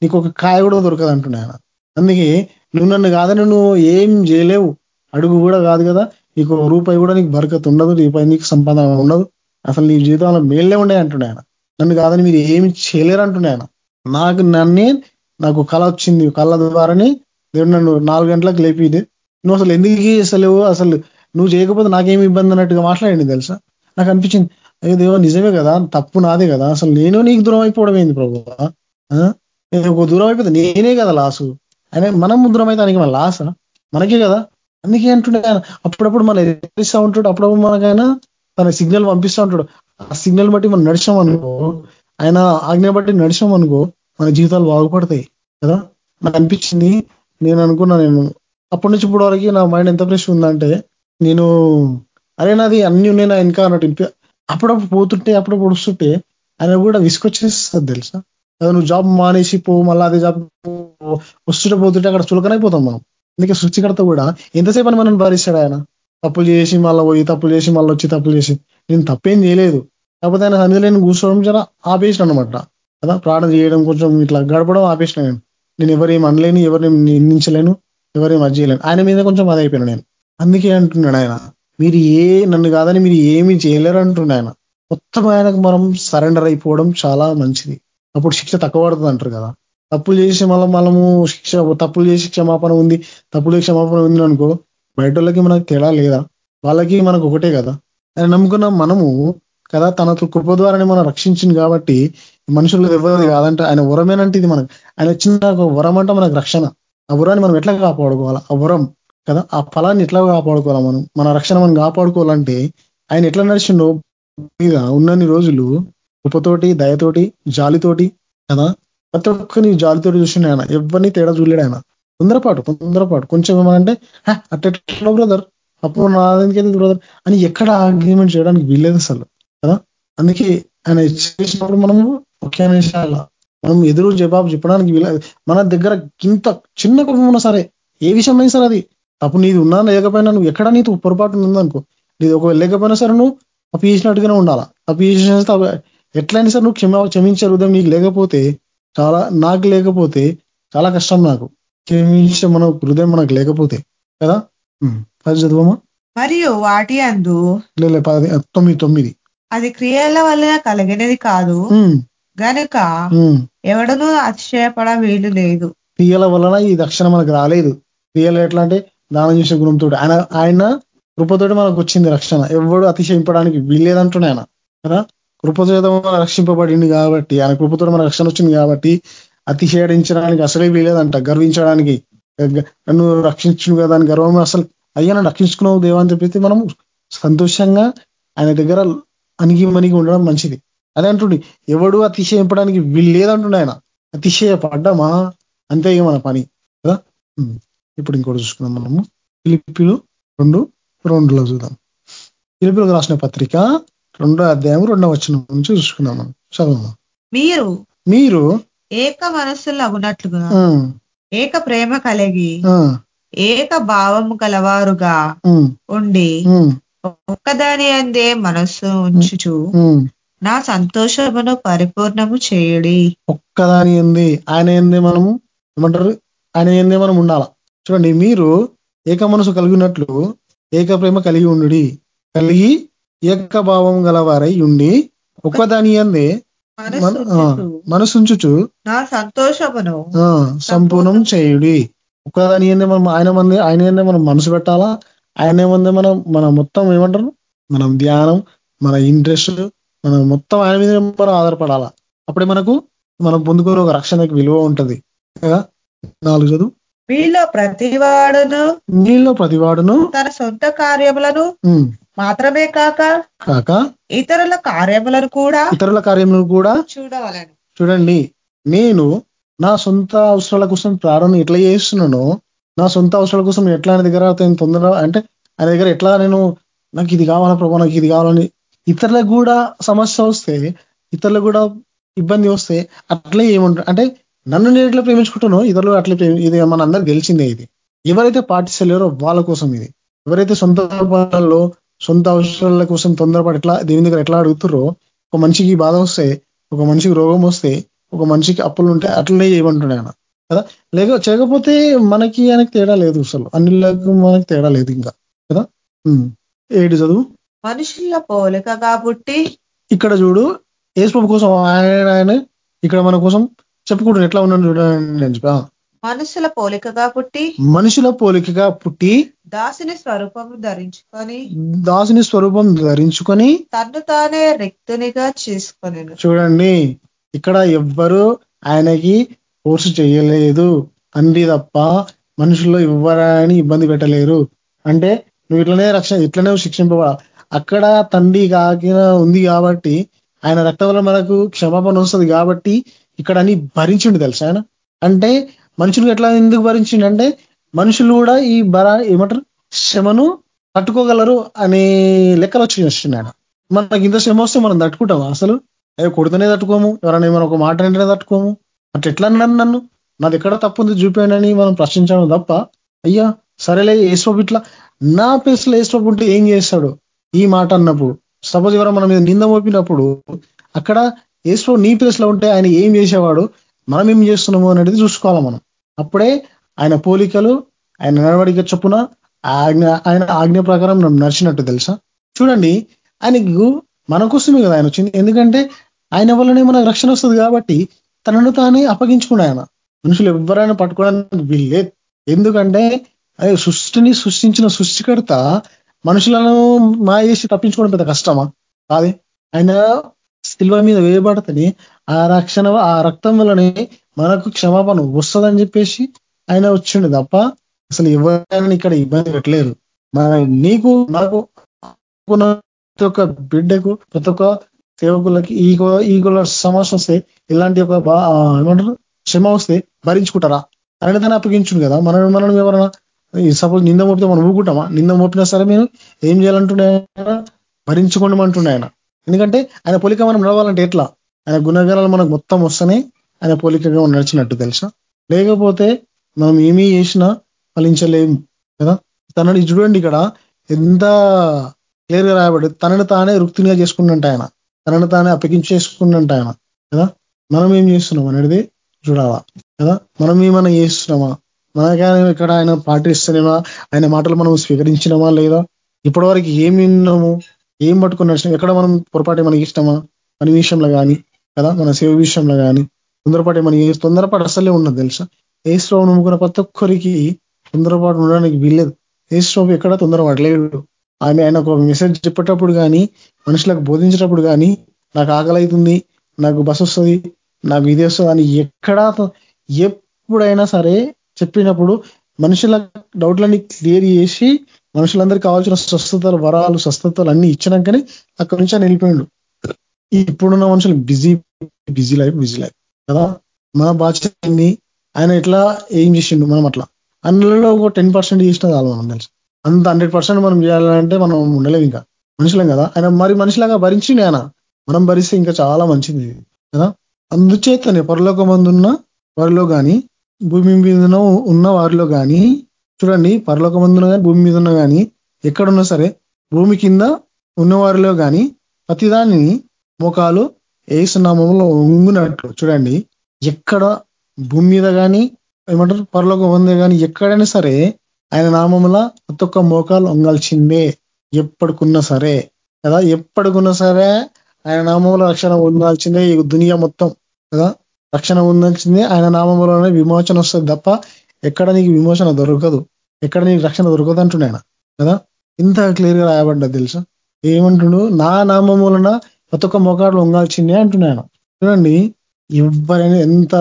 నీకు ఒక కాయ కూడా దొరకదు అంటుండే ఆయన. అందుకే నువ్వు నన్ను కాదని నువ్వు ఏం చేయలేవు. అడుగు కూడా కాదు కదా. నీకు రూపాయి కూడా నీకు బరకత్ ఉండదు. రూపాయి నీకు సంపాదన ఉండదు. అసలు నీ జీవితంలో మేళ్ళే ఉండే అంటుండే ఆయన. నన్ను కాదని మీరు ఏమి చేయలేరు అంటుండే ఆయన. నాకు నన్నే నాకు కళ వచ్చింది కళ ద్వారానే దేవుడు నన్ను నాలుగు గంటలకు లేపిదే నువ్వు అసలు ఎందుకు చేస్తలేవు? అసలు నువ్వు చేయకపోతే నాకేమి ఇబ్బంది అన్నట్టుగా మాట్లాడండి తెలుసా? నాకు అనిపించింది అయ్యో దేవా నిజమే కదా తప్పు నాదే కదా. అసలు నేను నీకు దూరం అయిపోవడం ఏంది ప్రభు ఒక దూరం అయిపోతే నేనే కదా లాసు. అయినా మనం దూరం అయితే ఆయనకి మన లాసా? మనకే కదా? అందుకే అంటుండే ఆయన. అప్పుడప్పుడు మనం ఎదిరిస్తూ ఉంటాడు అప్పుడప్పుడు మనకైనా తన సిగ్నల్ పంపిస్తూ ఉంటాడు. ఆ సిగ్నల్ బట్టి మనం నడిచామనుకో ఆయన ఆజ్ఞ బట్టి నడిచామనుకో మన జీవితాలు బాగుపడతాయి కదా? నాకు అనిపించింది నేను అనుకున్నా నేను. అప్పటి నుంచి ఇప్పుడు వరకు నా మైండ్ ఎంత ఫ్రెష్ ఉందంటే నేను అరే నాది అన్ని ఉన్నాయి నా ఇంకా అన్నట్టు అప్పుడప్పుడు పోతుంటే అప్పుడప్పుడు వస్తుంటే ఆయన కూడా విసుకొచ్చేస్తుంది తెలుసా? నువ్వు జాబ్ మానేసి పో మళ్ళీ అదే జాబ్ వస్తుంటే పోతుంటే అక్కడ చులకనైపోతాం మనం. అందుకే సృష్టికర్త కూడా ఎంతసేపు అని మనం భరిస్తాడు ఆయన? తప్పులు చేసి మళ్ళీ పోయి తప్పులు చేసి మళ్ళీ వచ్చి తప్పులు చేసి. నేను తప్పేం చేయలేదు. కాకపోతే ఆయన సన్నిధిలో నేను కూర్చోవడం చాలా ఆపేసిన అనమాట కదా? ప్రాణం చేయడం కొంచెం ఇట్లా గడపడం ఆపేసిన నేను. నేను ఎవరేం అనలేను ఎవరిని నిందించలేను ఎవరేం అది చేయలేను. ఆయన మీద కొంచెం అది అయిపోయాను నేను. అందుకే అంటున్నాడు ఆయన. మీరు ఏ నన్ను కాదని మీరు ఏమి చేయలేరు అంటుండే ఆయన. మొత్తం ఆయనకు మనం సరెండర్ అయిపోవడం చాలా మంచిది. అప్పుడు శిక్ష తక్కువ పడుతుంది అంటారు కదా. తప్పులు చేసి మళ్ళీ మనము శిక్ష తప్పులు చేసి క్షమాపణ ఉంది తప్పులు క్షమాపణ ఉంది అనుకో బయట వాళ్ళకి మనకు తేడా లేదా? వాళ్ళకి మనకు ఒకటే కదా. ఆయన నమ్ముకున్న మనము కదా తన కృప ద్వారానే మనం రక్షించింది కాబట్టి మనుషులు ఎవరిది కాదంటే ఆయన వరమేనంటే ఇది మనకు. ఆయన వచ్చిన ఒక వరం అంటే మనకు రక్షణ. ఆ వరాన్ని మనం ఎట్లా కాపాడుకోవాలా? ఆ వరం. కదా? ఆ ఫలాన్ని ఎట్లా కాపాడుకోవాలా మనం? మన రక్షణ మనం కాపాడుకోవాలంటే ఆయన ఎట్లా నడిచిండో మీద ఉన్నన్ని రోజులు కృపతోటి దయతోటి జాలితోటి కదా? ప్రతి ఒక్కరిని జాలితోటి చూసిండు ఆయన. ఎవరిని తేడా చూడలేడు ఆయన. తొందరపాటు తొందరపాటు. కొంచెం ఏమనంటే అట్టెట్లో బ్రదర్ అప్పుడు నాదెందుకైతే బ్రదర్ అని ఎక్కడ అగ్రిమెంట్ చేయడానికి వీల్లేదు అసలు కదా? అందుకే ఆయన చేసినప్పుడు మనము ఒకే విషయాల మనం ఎదురు జవాబు చెప్పడానికి వీల మన దగ్గర ఇంత చిన్న కుటుంబం సరే ఏ విషయమైనా అయినా సరే అది అప్పుడు నీది ఉన్నా లేకపోయినా నువ్వు ఎక్కడ నీకు పొరపాటు ఉందనుకో. నీది ఒకవేళ లేకపోయినా సరే నువ్వు అప్పు చేసినట్టుగానే ఉండాలా? అప్పు చేసిన ఎట్లయినా సరే నువ్వు క్షమ క్షమించే హృదయం నీకు లేకపోతే చాలా నాకు లేకపోతే చాలా కష్టం నాకు. క్షమించే మన హృదయం మనకు లేకపోతే. కదా? పది చదువమ్మా. మరియు వాటి అందు తొమ్మిది తొమ్మిది. అది క్రియల వలన కలిగినది కాదు. గనుక. ఎవడనూ అతిశయపడ వీలు లేదు. క్రియల వలన ఈ రక్షణ మనకు రాలేదు. క్రియలు ఎట్లా అంటే దానం చేసిన గుణంతో ఆయన ఆయన కృపతోటి మనకు వచ్చింది రక్షణ. ఎవడు అతిశయింపడానికి వీల్లేదంటున్నా ఆయన. కదా? కృపతో మనం రక్షింపబడింది కాబట్టి ఆయన కృపతో మన రక్షణ వచ్చింది కాబట్టి అతిశయించడానికి అసలే వీలేదంట గర్వించడానికి. నన్ను రక్షించును కదా అని గర్వం అసలు అయ్యా నన్ను రక్షించుకున్నావు దేవా అని చెప్పేసి మనం సంతోషంగా ఆయన దగ్గర అణిగి మణిగి ఉండడం మంచిది. అదే అంటుండి ఎవడు అతిశయింపడానికి వీల్లేదంటుండే ఆయన. అతిశయపడ్డమా? అంతే మన పని. కదా? ఇప్పుడు ఇంకోటి చూసుకుందాం మనము. ఫిలిపిలు రెండు రెండులో చూద్దాం. ఫిలిపిలకు రాసిన పత్రిక రెండో అధ్యాయం రెండో వచ్చిన నుంచి చూసుకుందాం మనం. చదువు మీరు మీరు ఏక మనస్సులు అగునట్లుగా ఉమ్, ఏక ప్రేమ కలిగి ఏక భావము గలవారుగా ఉమ్, ఉండి ఒక్కదాని అందే మనస్సు ఉంచుచు. నా సంతోషమును పరిపూర్ణము చేయుడి. ఒక్కదాని ఏంది ఆయన ఏంది మనము ఏమంటారు? ఆయన ఏంది మనం ఉండాల? చూడండి మీరు ఏక మనసు కలిగినట్లు ఏక ప్రేమ కలిగి ఉండు కలిగి ఏక భావం గలవారై ఉండి ఒక్కదాని అందే మనసుంచుచు నా సంతోషమును సంపూర్ణం చేయుడి. ఒక్కదాని ఏంది మనం ఆయన మంది ఆయన ఏందే మనం మనసు పెట్టాలా? ఆయన ఏమంది మనం మన మొత్తం ఏమంటారు? మనం ధ్యానం మన ఇంట్రెస్ట్ మనం మొత్తం ఆయన మీద మనం ఆధారపడాలా? అప్పుడే మనకు మనం పొందుకునే ఒక రక్షణకి విలువ ఉంటది. కదా? నాలుగు చదువు. మీలో ప్రతివాడును నీళ్ళు ప్రతివాడును తన సొంత కార్యములను మాత్రమే కాక కాక ఇతరుల కార్యములను కూడా ఇతరుల కార్యములను కూడా చూడవలను. చూడండి. నేను నా సొంత అవసరాల కోసం ప్రారంభం ఎట్లా చేస్తున్నానో నా సొంత అవసరాల కోసం ఎట్లా ఆయన దగ్గర తొందర అంటే ఆయన దగ్గర ఎట్లా నేను నాకు ఇది కావాలా ప్రభా నాకు ఇది కావాలని ఇతరులకు కూడా సమస్య వస్తే ఇతరులకు కూడా ఇబ్బంది వస్తే అట్లే ఏమంటారు? అంటే నన్ను నేను ఎట్లా ప్రేమించుకుంటానో ఇతరులు అట్లే ప్రేమి ఇది మన అందరికి తెలిసిందే ఇది. ఎవరైతే పాటిస్తలేరో వాళ్ళ కోసం ఇది. ఎవరైతే సొంత పనుల్లో సొంత అవసరాల కోసం తొందరపడి ఎట్లా దేవుని దగ్గర ఎట్లా అడుగుతారో ఒక మనిషికి బాధ వస్తే ఒక మనిషికి రోగం వస్తే ఒక మనిషికి అప్పులు ఉంటే అట్లనే చేయమంటున్నాడు ఆయన. కదా? లేక చేయకపోతే మనకి ఆయనకి తేడా లేదు అసలు. అన్నిళ్ళకు మనకి తేడా లేదు ఇంకా. కదా. ఏడు చదువు? మనుషుల పోలికగా పుట్టి ఇక్కడ చూడు ఏసుప్రభు కోసం ఆయన ఆయన ఇక్కడ మన కోసం చెప్పుకుంటారు ఎట్లా ఉన్నాడు చూడండి. మనుషుల పోలికగా పుట్టి మనుషుల పోలికగా పుట్టి దాసుని స్వరూపము ధరించుకొని దాసుని స్వరూపం ధరించుకొని తన్ను తానే రిక్తునిగా చేసుకొని చూడండి ఇక్కడ ఎవ్వరు ఆయనకి ఫోర్స్ చేయలేదు. తండ్రి తప్ప మనుషుల్లో ఎవ్వరని ఇబ్బంది పెట్టలేరు. అంటే నువ్వు ఇట్లనే రక్షణ ఇట్లనే శిక్షింపబడ అక్కడ తండ్రి కాకిన ఉంది కాబట్టి ఆయన రక్తం వల్ల మనకు క్షమాపణ వస్తుంది కాబట్టి ఇక్కడ అని భరించిండు తెలుసా ఆయన? అంటే మనుషులు ఎట్లా ఎందుకు భరించిండు అంటే మనుషులు కూడా ఈ బర ఏమంటారు? శ్రమను తట్టుకోగలరు అనే లెక్కలు వచ్చి వచ్చిండు ఆయన. మనకి ఇంత శ్రమ వస్తే మనం తట్టుకుంటాము అసలు? అవి కొడుతూనే తట్టుకోము ఎవరైనా ఏమైనా ఒక మాట అంటే తట్టుకోము. అంటే ఎట్లా అన్నాను నన్ను? నాది ఎక్కడ తప్పు ఉంది చూపానని మనం ప్రశ్నించడం తప్ప. అయ్యా సరేలే ఏసోపు ఇట్లా నా ప్లేస్ ఏసోపు ఉంటే ఏం చేస్తాడు? ఈ మాట అన్నప్పుడు సపోజ్ ఎవరో మన మీద నింద మోపినప్పుడు అక్కడ ఏసో నీ ప్లేస్లో ఉంటే ఆయన ఏం చేసేవాడు? మనం ఏం చేస్తున్నాము అనేది చూసుకోవాలి మనం. అప్పుడే ఆయన పోలికలు ఆయన నడవడిక చొప్పున ఆజ్ఞ ఆయన ఆజ్ఞ ప్రకారం నడిచినట్టు తెలుసా? చూడండి ఆయనకు మన కోసమే కదా ఆయన వచ్చింది. ఎందుకంటే ఆయన వల్లనే మనకు రక్షణ వస్తుంది కాబట్టి తనను తానే అప్పగించుకున్న ఆయన. మనుషులు ఎవరైనా పట్టుకోవడానికి వీళ్ళే ఎందుకంటే సృష్టిని సృష్టించిన సృష్టికర్త మనుషులను మాయ చేసి తప్పించుకోవడం పెద్ద కష్టమా? కాదే. ఆయన శిల్వ మీద వేయబడతని ఆ రక్షణ ఆ రక్తం వల్లనే మనకు క్షమాపణ వస్తుందని చెప్పేసి ఆయన వచ్చిండు తప్ప అసలు ఎవరైనా ఇక్కడ ఇబ్బంది పెట్టలేరు. మన నీకు నాకు ప్రతి ఒక్క బిడ్డకు ప్రతి ఒక్క సేవకులకి ఈ ఈగోల సమస్య వస్తే ఇలాంటి ఒక ఏమంటారు శ్రమ వస్తే భరించుకుంటారా? అనేది దాన్ని అప్పగించుడు కదా? మనం మనం ఎవరైనా సపోజ్ నింద మోపితే మనం ఊకుంటామా నింద మోపినా సరే మేము ఏం చేయాలంటుండే భరించుకోండి అంటున్నాయన ఆయన. ఎందుకంటే ఆయన పోలిక మనం నడవాలంటే ఎట్లా? ఆయన గుణగణాలు మనకు మొత్తం వస్తేనే ఆయన పోలికగా నడిచినట్టు తెలుసా? లేకపోతే మనం ఏమీ చేసినా ఫలించలేము కదా? తనని చూడండి ఇక్కడ ఎంత క్లియర్గా రాయబడి తనని తానే రుక్తినిగా చేసుకున్నంట ఆయన. తనని తానే అప్పగించేసుకున్నంట ఆయన కదా? మనం ఏం చేస్తున్నాం అనేది చూడాలా కదా? మనం ఏమైనా చేస్తున్నామా? మనకైనా ఇక్కడ ఆయన పాటిస్తున్నామా ఆయన మాటలు మనం స్వీకరించినామా లేదా? ఇప్పటి వరకు ఏమి విన్నాము? ఏం పట్టుకుని నడిచినాం ఎక్కడ మనం పొరపాటు మనకి ఇష్టమా? మన విషయంలో కానీ కదా? మన సేవ విషయంలో కానీ తొందరపాటు మనకి తొందరపాటు అసలే ఉన్నది తెలుసా? ఏసులో నమ్ముకున్న ప్రతి ఒక్కరికి తొందరపాటు ఉండడానికి వీల్లేదు. ఏసులో ఎక్కడ తొందరపడలేడు ఆమె ఆయన ఒక మెసేజ్ చెప్పేటప్పుడు కానీ మనుషులకు బోధించేటప్పుడు కానీ నాకు ఆకలి అవుతుంది నాకు బస్ వస్తుంది నాకు ఇది వస్తుంది అని ఎక్కడా ఎప్పుడైనా సరే చెప్పినప్పుడు మనుషుల డౌట్లన్నీ క్లియర్ చేసి మనుషులందరికీ కావాల్సిన స్వస్థతలు వరాలు స్వస్థతలు అన్ని ఇచ్చినాకనే అక్కడి నుంచి ఆయన వెళ్ళిపోయిండు. ఇప్పుడున్న మనుషులు busy busy life busy life. కదా? మన బాధ్యతని ఆయన ఎట్లా ఏం చేసిండు మనం అట్లా? అందులో ఒక టెన్ పర్సెంట్ చేసిన చాలు మనం తెలుసు. అంత హండ్రెడ్ పర్సెంట్ మనం చేయాలంటే మనం ఉండలేము ఇంకా. మనుషులం కదా? ఆయన మరి మనుషులాగా భరించింది ఆయన. మనం భరిస్తే ఇంకా చాలా మంచిది. కదా? అందుచేతనే పరలోక మందున్న వారిలో కానీ భూమి మీద ఉన్న వారిలో కానీ చూడండి పరలోకమందున కానీ భూమి మీద ఉన్న కానీ ఎక్కడున్నా సరే భూమి కింద ఉన్నవారిలో కానీ ప్రతిదానిని మోకాలు ఏసునామంలో ఉంగునట్లు చూడండి. ఎక్కడ భూమి మీద కానీ ఏమంటారు పరలోక మంది కానీ ఎక్కడైనా సరే ఆయన నామముల ప్రతి ఒక్క మోకాలు వంగాల్సిందే ఎప్పటికున్నా సరే కదా? ఎప్పటికున్నా సరే ఆయన నామంలో రక్షణ ఉండాల్సిందే ఈ దునియా మొత్తం కదా? రక్షణ ఉండాల్సిందే ఆయన నామంలోనే విమోచన వస్తుంది తప్ప ఎక్కడ నీకు విమోచన దొరకదు ఎక్కడ నీకు రక్షణ దొరకదు అంటున్నాయన కదా? ఇంత క్లియర్గా రాయబడ్డది తెలుసా? ఏమంటుండు? నా నామం వలన ప్రతి ఒక్క మొగాడులు ఉంగాల్సిందే అంటున్నాయన. చూడండి ఎవరైనా ఎంత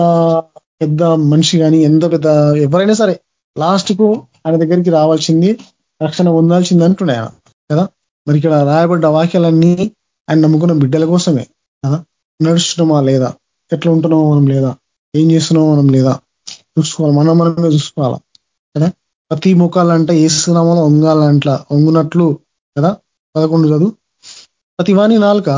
పెద్ద మనిషి కానీ ఎంత పెద్ద ఎవరైనా సరే లాస్ట్కు ఆయన దగ్గరికి రావాల్సింది రక్షణ పొందాల్సింది అంటున్నాయన కదా? మరి ఇక్కడ రాయబడ్డ వాక్యాలన్నీ ఆయన నమ్ముకున్న బిడ్డల కోసమే కదా? నడుస్తున్నామా లేదా? ఎట్లా ఉంటున్నామో మనం లేదా? ఏం చేస్తున్నామో మనం లేదా? చూసుకోవాలి. మనం మనమే చూసుకోవాలా? కదా? ప్రతి ముఖాలంటే ఏసునామో వంగాలంట్ల వంగునట్లు కదా? పదకొండు చదువు. ప్రతివాని నాలుక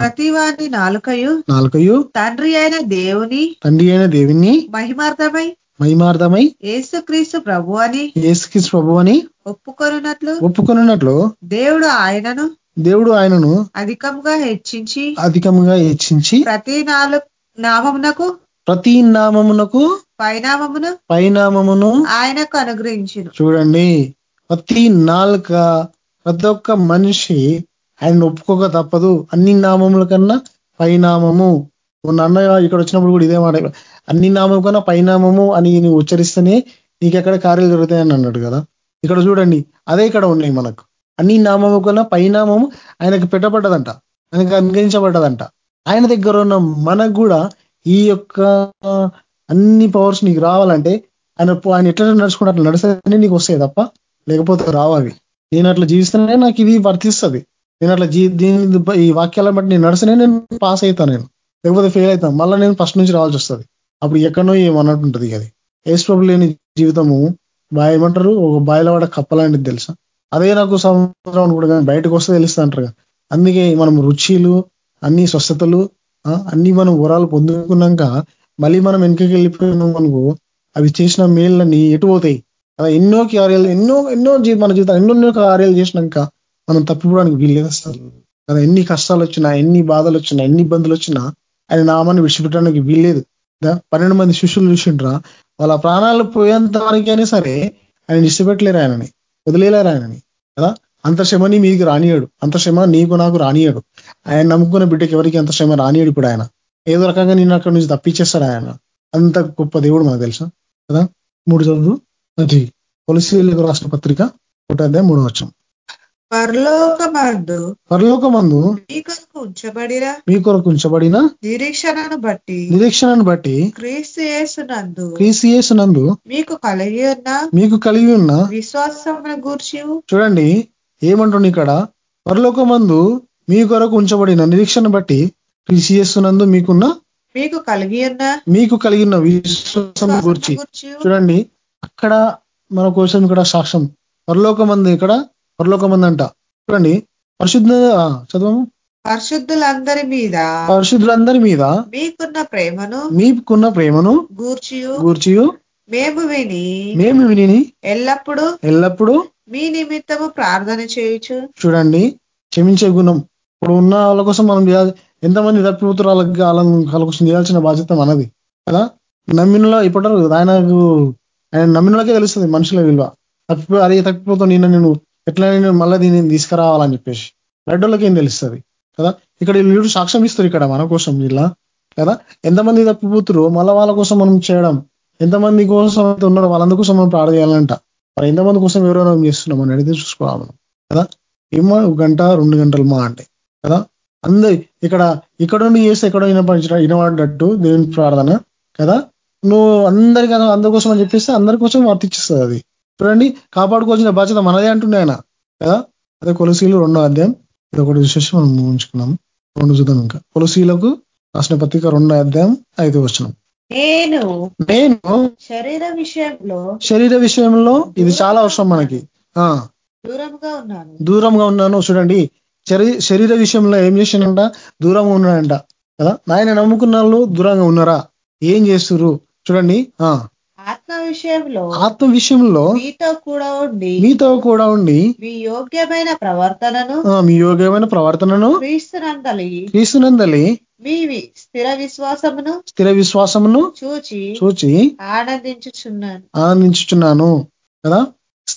ప్రతివాని నాలుకయు నాలుకయు. తండ్రి అయిన దేవుని తండ్రి అయిన దేవుని మహిమార్థమై మహిమార్థమై ఏసుక్రీస్తు ప్రభు అని ఏసుకిస్ ప్రభు అని ఒప్పుకొనున్నట్లు ఒప్పుకున్నట్లు దేవుడు ఆయనను దేవుడు ఆయనను అధికంగా హెచ్చించి అధికంగా హెచ్చించి ప్రతి నాలుగు నామమునకు ప్రతి నామమునకు పైనామమును పైనామమును ఆయనకు అనుగ్రహించును. చూడండి. ప్రతి నాలుక ప్రతి ఒక్క మనిషి ఆయన ఒప్పుకోక తప్పదు. అన్ని నామముల కన్నా పైనామము. మొన్న అన్నయ్య ఇక్కడ వచ్చినప్పుడు కూడా ఇదే మాట అన్ని నామం కన్నా పైనామము అని నువ్వు ఉచ్చరిస్తేనే నీకు ఎక్కడ కార్యాలు జరుగుతాయని అన్నాడు కదా. ఇక్కడ చూడండి. అదే ఇక్కడ ఉన్నాయి మనకు. అన్ని నామము కన్నా పైనామము ఆయనకు పెట్టబడ్డదంట. ఆయనకు అనుగ్రహించబడ్డదంట. ఆయన దగ్గర ఉన్న మనకు కూడా ఈ యొక్క అన్ని పవర్స్ నీకు రావాలంటే ఆయన ఆయన ఎట్లా నడుచుకుంటే అట్లా నడిస్తేనే నీకు వస్తాయి తప్ప లేకపోతే రావాలి నేను అట్లా జీవిస్తేనే నాకు ఇది వర్తిస్తుంది. నేను అట్లా జీ దీని ఈ వాక్యాలను బట్టి నేను నడిస్తేనే నేను పాస్ అవుతాను నేను. లేకపోతే ఫెయిల్ అవుతాను మళ్ళీ నేను ఫస్ట్ నుంచి రావాల్సి వస్తుంది. అప్పుడు ఎక్కడో ఏమన్నట్టు ఉంటుంది అది ఏసుప్రభు లేని జీవితము బాయ్ ఏమంటారు? ఒక బాయిలో కప్పలాంటిది తెలుసా? అదే నాకు సముద్రం అనుకుంటా కానీ బయటకు వస్తే తెలుస్తా అంటారు అందుకే మనం రుచిలు అన్ని స్వస్థతలు అన్ని మనం వరాలు పొందుకున్నాక మళ్ళీ మనం వెనకకి వెళ్ళిపోయినాం అనుకో అవి చేసిన మేళ్ళని ఎటు పోతాయి? అలా ఎన్నో కార్యాలు ఎన్నో ఎన్నో మన జీవితం ఎన్నెన్నో కార్యాలు చేసినాక మనం తప్పిపోవడానికి వీల్లేదు అసలు. కదా ఎన్ని కష్టాలు వచ్చినా ఎన్ని బాధలు వచ్చినా ఎన్ని ఇబ్బందులు వచ్చినా ఆయన నామాన్ని విడిచిపెట్టడానికి వీల్లేదు. పన్నెండు మంది శిష్యులు చూసిండ్రా వాళ్ళ ప్రాణాలు పోయేంత వరకైనా సరే ఆయన ఇష్టపెట్టలేరు ఆయనని వదిలేలేరు ఆయనని. కదా అంత శ్రమని మీకు రానియాడు అంత శ్రమ నీకు నాకు రానియాడు ఆయన నమ్ముకున్న బిడ్డకి ఎవరికి అంత శ్రమ రానియాడు ఇప్పుడు ఆయన. ఏదో రకంగా నేను అక్కడి నుంచి తప్పించేస్తాడు ఆయన. అంత గొప్ప దేవుడు మనకు తెలుసా? కదా? మూడు చదువు అది పొలిసీలకు రాష్ట్ర పత్రిక ఒకటి మూడు వచ్చం పరలోకమందు పరలోకమందు మీ కొరకు ఉంచబడిన మీ కొరకు ఉంచబడిన నిరీక్షణను బట్టి నిరీక్షణను బట్టి క్రీస్తు యేసునందు క్రీసియేసునందు మీకు కలిగి ఉన్న మీకు కలిగి ఉన్న విశ్వాసమును గూర్చి చూడండి ఏమంటుంది ఇక్కడ? పరలోకమందు మీ కొరకు ఉంచబడిన నిరీక్షణ బట్టి క్రీసియేసునందు మీకున్న మీకు కలిగి ఉన్న మీకు కలిగిన విశ్వాసం గురించి గూర్చి చూడండి. అక్కడ మన కోసం ఇక్కడ సాక్ష్యం. పరలోకమంది ఇక్కడ పరలోకమంది అంట చూడండి. పరిశుద్ధ చదవము. పరిశుద్ధులందరి మీద పరిశుద్ధులందరి మీద మీకున్న ప్రేమను మీకున్న ప్రేమను గూర్చియు గూర్చి మేము విని మేము విని ఎల్లప్పుడూ ఎల్లప్పుడూ మీ నిమిత్తము ప్రార్థన చేయొచ్చు చూడండి. క్షమించే గుణం. ఇప్పుడు ఉన్న వాళ్ళ కోసం మనం ఎంతమంది తప్పిపోతురాలకు వాళ్ళకి చేయాల్సిన బాధ్యత మనది కదా? నమ్మినలో ఇప్పటి ఆయనకు ఆయన నమ్మినలకే తెలుస్తుంది మనుషుల విలువ. తప్పిపో అదే తప్పిపోతావు నిన్న నేను ఎట్లా నేను మళ్ళీ దీన్ని తీసుకురావాలని చెప్పేసి. రెడ్డోళ్ళకి ఏం తెలుస్తుంది కదా? ఇక్కడ వీళ్ళు సాక్ష్యం ఇస్తారు ఇక్కడ మన కోసం ఇలా కదా? ఎంతమంది తప్పిపోతురు మళ్ళీ వాళ్ళ కోసం మనం చేయడం. ఎంతమంది కోసం అయితే ఉన్నారో వాళ్ళందరికోసం మనం ప్రార్థన చేయాలంట. మరి ఎంతమంది కోసం ఎవరైనా చేస్తున్నాం అని అడిగితే చూసుకోవాలి మనం కదా? ఏమో ఒక గంట రెండు గంటలు మా అంటే కదా? అందరి ఇక్కడ ఇక్కడ నుండి చేస్తే ఎక్కడ వినపడిన వినపడ్డట్టు దేవుని ప్రార్థన కదా? నువ్వు అందరికీ అందరి కోసం అని చెప్పేస్తే అందరి కోసం అది. చూడండి కాపాడుకోవాల్సిన బాధ్యత మనదే అంటుండే ఆయన కదా? అదే కొలసీలు రెండో అధ్యాయం. ఇది ఒకటి విశేషం మనం ఊహించుకున్నాం రెండు చూద్దాం ఇంకా. కొలసీలకు రాసిన పత్రిక రెండో అధ్యాయం ఐదు వచ్చినాం నేను నేను శరీర విషయంలో శరీర విషయంలో ఇది చాలా అవసరం మనకి. ఆ. దూరంగా ఉన్నాను. దూరంగా ఉన్నాను చూడండి. శరీర విషయంలో ఏం చేశానంట దూరంగా ఉన్నాడంట. కదా? నాయన నమ్ముకున్న వాళ్ళు దూరంగా ఉన్నారా? ఏం చేస్తుర్రు? చూడండి. ఆ. ఆత్మ విషయంలో ఆత్మ విషయంలో మీతో కూడా ఉండి మీతో కూడా ఉండి మీ యోగ్యమైన ప్రవర్తనను మీ యోగ్యమైన ప్రవర్తనను క్రీస్తునందలి క్రీస్తునందలి మీ స్థిర విశ్వాసమును స్థిర విశ్వాసమును చూచి చూచి ఆనందించుచున్నాను. ఆనందించుచున్నాను. కదా?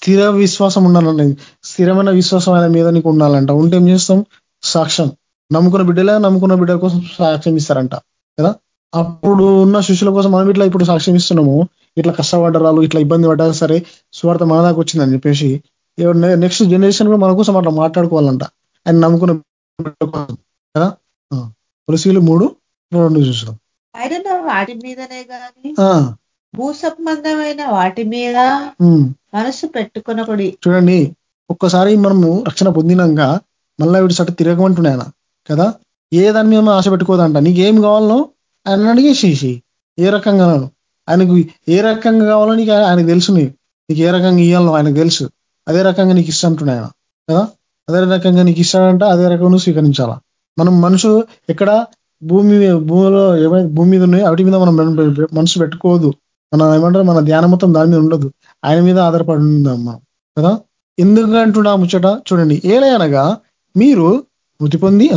స్థిర విశ్వాసం ఉండాలండి స్థిరమైన విశ్వాసం ఆయన మీద నీకు ఉండాలంట. ఉంటే ఏం చేస్తాం? సాక్ష్యం. నమ్ముకున్న బిడ్డలే నమ్ముకున్న బిడ్డల కోసం సాక్ష్యం ఇస్తారంట. కదా? అప్పుడు ఉన్న శిష్యుల కోసం మనం ఇట్లా ఇప్పుడు సాక్ష్యం ఇస్తున్నాము. ఇట్లా కష్టపడ్డరాలు ఇట్లా ఇబ్బంది పడ్డా సరే స్వార్థ మన దాకా వచ్చిందని చెప్పేసి నెక్స్ట్ జనరేషన్ కూడా మన కోసం అట్లా మాట్లాడుకోవాలంట. ఆయన నమ్ముకున్న బిడ్డల కోసం. కదా? తులసీలు మూడు రెండు చూసాం వాటి మీదనే భూ సంబంధమైన వాటి మీద. మనసు పెట్టుకునకుడి చూడండి ఒక్కసారి మనము రక్షణ పొందినాక మళ్ళా వీడు సట తిరగమంటున్నా ఆయన కదా? ఏ దాని మీద ఆశ పెట్టుకోదంట. నీకు ఏం కావాలనో ఆయన అడిగేసేసి ఏ రకంగా ఆయనకు ఏ రకంగా కావాలో నీకు ఆయనకు తెలుసు నీకు. ఏ రకంగా ఇవ్వాలనో ఆయనకు తెలుసు. అదే రకంగా నీకు ఇష్టం అంటున్నా ఆయన కదా? అదే రకంగా నీకు ఇస్తాడంట అదే రకంగా స్వీకరించాలా? మనం మనుషు ఎక్కడ భూమి భూమిలో ఏమైతే భూమి మీద ఉన్నాయో వాటి మీద మనం మనసు పెట్టుకోవద్దు. మన ఏమంటారు మన ధ్యానం మొత్తం దాని మీద ఉండదు. ఆయన మీద ఆధారపడి ఉందాం మనం. కదా? ఎందుకు అంటున్నా ముచ్చట? చూడండి. ఏలే అనగా మీరు మృతి పొంది.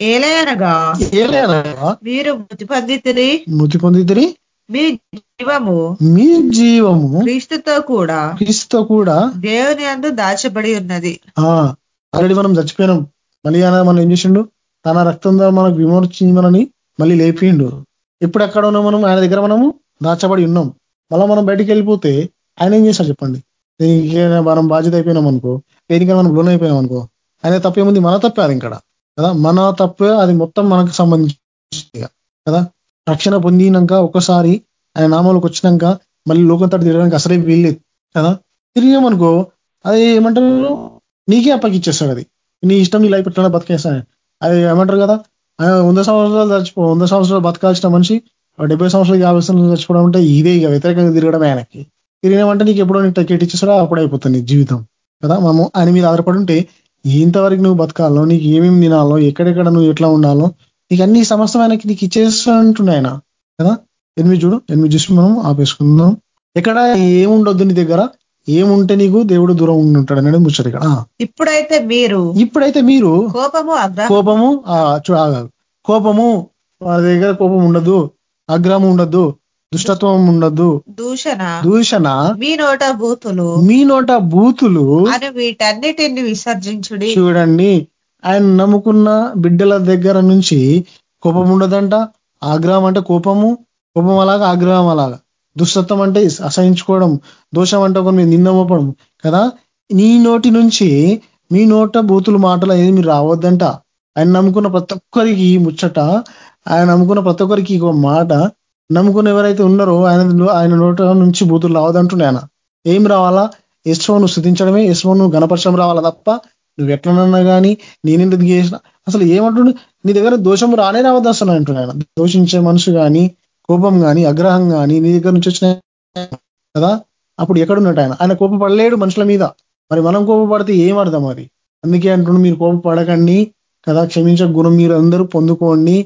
ఏలయనగా ఏలే అనగా మీరు మృతి పొందితిరి. మృతి పొందితిరి. మీ జీవము మీ జీవము క్రీస్తుతో కూడా క్రీస్తుతో కూడా దేవుని అందు దాచబడి ఉన్నది. ఆల్రెడీ మనం చచ్చిపోయినాం. మళ్ళీ ఆయన మనం ఏం చేసిండు? తన రక్తం ద్వారా మనకు విమోచించమని మళ్ళీ లేపిండు. ఇప్పుడు ఎక్కడ ఉన్నాం మనం? ఆయన దగ్గర మనము? దాచబడి ఉన్నాం. మళ్ళీ మనం బయటికి వెళ్ళిపోతే ఆయన ఏం చేశారు చెప్పండి? దీనికి మనం బాధ్యత అయిపోయినాం అనుకో దేనికైనా మనం లోన్ అయిపోయినాం అనుకో ఆయన తప్పేముంది మన తప్పే అది ఇక్కడ కదా? మన తప్పే అది మొత్తం మనకు సంబంధించి కదా? రక్షణ పొందినాక ఒకసారి ఆయన నామంలోకి వచ్చినాక మళ్ళీ లోకం తట్టు తిరగడానికి అసలే వీల్లేదు. కదా? తిరిగామనుకో అది ఏమంటారు? నీకే అప్పగిచ్చేస్తాడు అది. నీ ఇష్టం నీ లైఫ్ ఎట్లా బతికేస్తాను అది ఏమంటారు కదా? ఆయన వంద సంవత్సరాలు చచ్చిపో వంద సంవత్సరాలు బతకాల్సిన మనిషి డెబ్బై సంవత్సరాలు యాభై సంవత్సరాలు చచ్చిపోవడం అంటే ఇదే ఇక వ్యతిరేకంగా తిరగడం ఆయనకి. తిరిగినామంటే నీకు ఎప్పుడో నీకు టికెట్ ఇచ్చేసాడో అప్పుడు అయిపోతుంది నీ జీవితం. కదా? మనము ఆయన మీద ఆధారపడి ఉంటే ఇంతవరకు నువ్వు బతకాలో నీకు ఏమేమి తినాలో ఎక్కడెక్కడ నువ్వు ఎట్లా ఉండాలో నీకు అన్ని సమస్తం ఆయనకి నీకు ఇచ్చేస్తుంటున్నాయి ఆయన. కదా? ఎనిమిది చూడు ఎనిమిది చూసి మనం ఆపేసుకుందాం. ఎక్కడ ఏముండొద్దు నీ దగ్గర ఏముంటే నీకు దేవుడు దూరం ఉంటాడు అనేది ముచ్చట ఇక్కడ. ఇప్పుడైతే మీరు ఇప్పుడైతే మీరు కోపము కోపము ఆ, చూ- ఆగాగు. కోపము వారి దగ్గర కోపం ఉండదు. అగ్రహం ఉండదు దుష్టత్వం ఉండదు దూషణ. దూషణ. మీ నోట బూతులు. మీ నోట బూతులు. అని వీటన్నిటిని విసర్జించుడి. చూడండి. ఆయన నమ్ముకున్న బిడ్డల దగ్గర నుంచి కోపం ఉండదంట. ఆగ్రహం అంటే కోపము. కోపం అలాగా ఆగ్రహం అలాగా. దుష్టత్వం అంటే అసహించుకోవడం. దోషం అంటే ఒక మీద నింద మోపడం. కదా? నీ నోటి నుంచి మీ నోట బూతులు మాటలు ఏది మీరు రావద్దంట. ఆయన నమ్ముకున్న ప్రతి ఒక్కరికి ముచ్చట ఆయన నమ్ముకున్న ప్రతి ఒక్కరికి ఒక మాట నమ్ముకున్న ఎవరైతే ఉన్నారో ఆయన ఆయన నోట నుంచి బూతులు రావద్దంటుండే ఆయన. ఏం రావాలా? యశ్వను స్థుతించడమే యశ్వను గణపరచడం రావాలా తప్ప నువ్వు ఎట్లనన్నా కానీ నేనెందుకు చేసిన అసలు ఏమంటుండు? నీ దగ్గర దోషం రానే రావద్దు అసలు అంటున్నాడు ఆయన. దోషించే మనసు కానీ కోపం కానీ అగ్రహం కానీ నీ దగ్గర నుంచి వచ్చిన కదా అప్పుడు ఎక్కడున్నట్టు ఆయన? ఆయన కోపపడలేడు మనుషుల మీద. మరి మనం కోపపడితే ఏం అర్థం అది? అందుకే అంటుండు మీరు కోపపడకండి కదా క్షమించ గుణం మీరు అందరూ పొందుకోండి.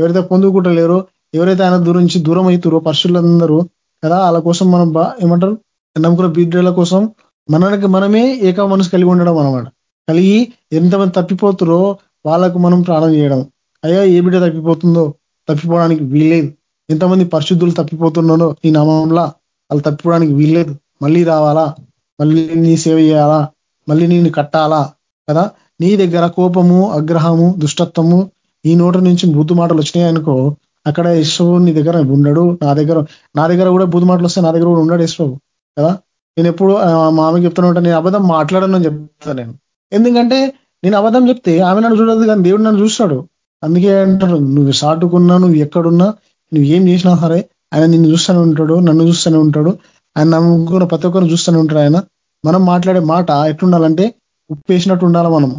ఎవరైతే పొందుకుంటలేరో ఎవరైతే ఆయన దూరం నుంచి దూరం అవుతారో పరుషులందరూ కదా వాళ్ళ కోసం మనం ఏమంటారు? నమ్ముకున్న బిడ్డల కోసం మనకి మనమే ఏక మనసు కలిగి ఉండడం అనమాట కలిగి ఎంతమంది తప్పిపోతురో వాళ్ళకు మనం ప్రాణం చేయడం అయ్యా ఏ బిడ్డ తప్పిపోతుందో? తప్పిపోవడానికి వీల్లేదు. ఎంతమంది పరిశుద్ధులు తప్పిపోతున్నారో ఈ నామంలా వాళ్ళు తప్పిపోవడానికి వీల్లేదు. మళ్ళీ రావాలా? మళ్ళీ నీ సేవ చేయాలా? మళ్ళీ నేను కట్టాలా? కదా? నీ దగ్గర కోపము అగ్రహము దుష్టత్వము ఈ నోట నుంచి బూతు మాటలు వచ్చినాయి అనుకో అక్కడ యశ్వవు నీ దగ్గర ఉండడు నా దగ్గర నా దగ్గర కూడా బూతు మాటలు వస్తే నా దగ్గర కూడా ఉండడు యశ్వవు కదా? నేను ఎప్పుడు మా ఆమె చెప్తున్నా ఉంటా నేను అబద్ధం మాట్లాడను చెప్తాను నేను. ఎందుకంటే నేను అబద్ధం చెప్తే ఆమె నన్ను చూడదు కానీ దేవుడు నన్ను చూస్తాడు. అందుకే అంటారు నువ్వు సాటుకున్నా నువ్వు ఎక్కడున్నా నువ్వు ఏం చేసినా సరే ఆయన నిన్ను చూస్తూనే ఉంటాడు నన్ను చూస్తూనే ఉంటాడు ఆయన నమ్ముకున్న ప్రతి ఒక్కరు చూస్తూనే ఉంటాడు ఆయన. మనం మాట్లాడే మాట ఎట్లుండాలంటే ఉప్పేసినట్టు ఉండాలి మనం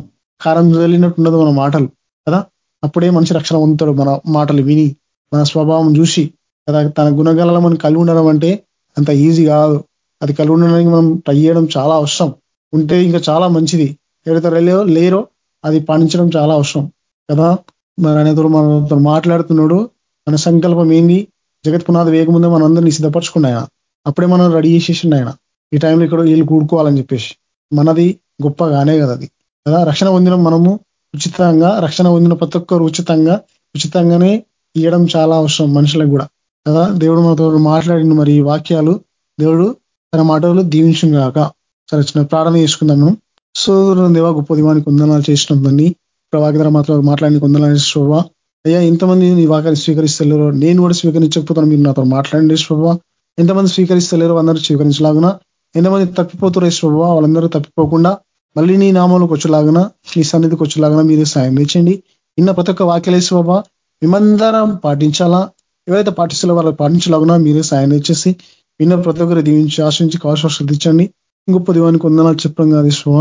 కారం చల్లినట్టు ఉండదు మన మాటలు కదా? అప్పుడే మనిషి రక్షణ పొందుతాడు. మన మాటలు విని మన స్వభావం చూసి. కదా తన గుణగలలో మనం కలిగి ఉండడం అంటే అంత ఈజీ కాదు. అది కలిగి ఉండడానికి మనం ట్రై చేయడం చాలా అవసరం. ఉంటే ఇంకా చాలా మంచిది. ఎవరైతే లేరో లేరో అది పాటించడం చాలా అవసరం. కదా మరి ఆయనతో మనతో మాట్లాడుతున్నాడు. మన సంకల్పం ఏంది? జగత్ పునాది వేగముందే మన అందరినీ సిద్ధపరచుకున్న ఆయన అప్పుడే మనం రెడీ చేసేసిండు ఆయన ఈ టైంలో ఇక్కడ వీళ్ళు కూడుకోవాలని చెప్పేసి. మనది గొప్పగానే కదా అది కదా రక్షణ పొందిన మనము ఉచితంగా రక్షణ పొందిన ప్రతి ఒక్కరు ఉచితంగా ఉచితంగానే ఇవ్వడం చాలా అవసరం మనుషులకు కూడా. కదా? దేవుడు మనతో మాట్లాడిన మరి ఈ వాక్యాలు. దేవుడు తన మాటలు దీవించిన కాక సరే చిన్న ప్రార్థన చేసుకుందాం మనం. సో దేవా గొప్ప దివానికి వందనాలు చేసినాం తండ్రి. ప్రభాకర మాతో మాట్లాడిన వందనాలు శోభ అయ్యా ఎంతమంది నీ వాక్యాన్ని స్వీకరిస్తలేరో. నేను కూడా స్వీకరించకపోతాను మీరు నాతో మాట్లాడండి శోభ ఎంతమంది స్వీకరిస్తలేరో అందరూ స్వీకరించలాగున. ఎంతమంది తప్పిపోతున్నారు శోభ వాళ్ళందరూ తప్పిపోకుండా మళ్ళీ నీ నామంలోకి వచ్చేలాగన నీ సన్నిధికి వచ్చేలాగన మీరు సాయం చేయండి ఇన్న ప్రతి ఒక్క వాక్యలేసి బాబా మేమందరం పాటించాలా? ఎవరైతే పాటిస్తారో వాళ్ళు పాటించలాగునా మీరే సాయం చేసి విన్న ప్రతి ఒక్కరు దీవించి ఆశించి కావాల్సిన శ్రద్ధించండి గొప్ప దీవానికి ఉందనాలు చెప్పడం కాదు శోభ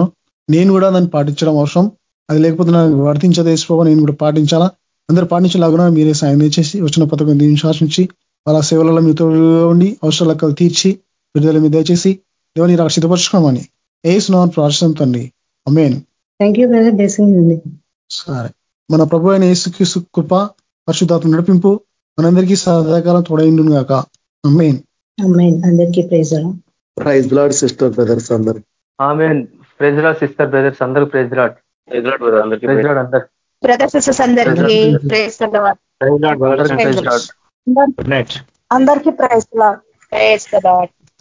నేను కూడా దాన్ని పాటించడం అవసరం. అది లేకపోతే నాకు వర్తించదే శోభ నేను కూడా పాటించాలా? అందరూ పాటించలాగునా మీరే సాయం చేసి వచ్చిన పథకం దీవించి ఆశించి వాళ్ళ సేవలలో మీతో ఉండి అవసరాలకు తీర్చి విడుదల మీద దయచేసి దేవుని రాక సిద్ధపరచుకోమని. ఏ సునామని ప్రార్థన తండ్రి amen thank you brother blessing ఉంది సరే. మన ప్రభు అయిన యేసుకి కృప పరిశుద్ధాత్మ నడిపింపు మనందరికీ సదాకాలం తోడైండును గాక అమ్మేన్ అమ్మాయి అందరికీ praise praise lord sister brothers అందరు. ఆమె ప్రెజ్ లాడ్ సిస్టర్ బ్రదర్స్ అందరూ praise lord praise lord brother అందరికీ ప్రెజ్ లాడ్ అందరు. బ్రదర్స్ సిస్టర్స్ అందరికీ ప్రేస్ ప్రెజ్ లాడ్ అందరికీ ప్రెజ్ లాడ్ గుడ్ నైట్ అందరికీ ప్రైస్ ప్రేస్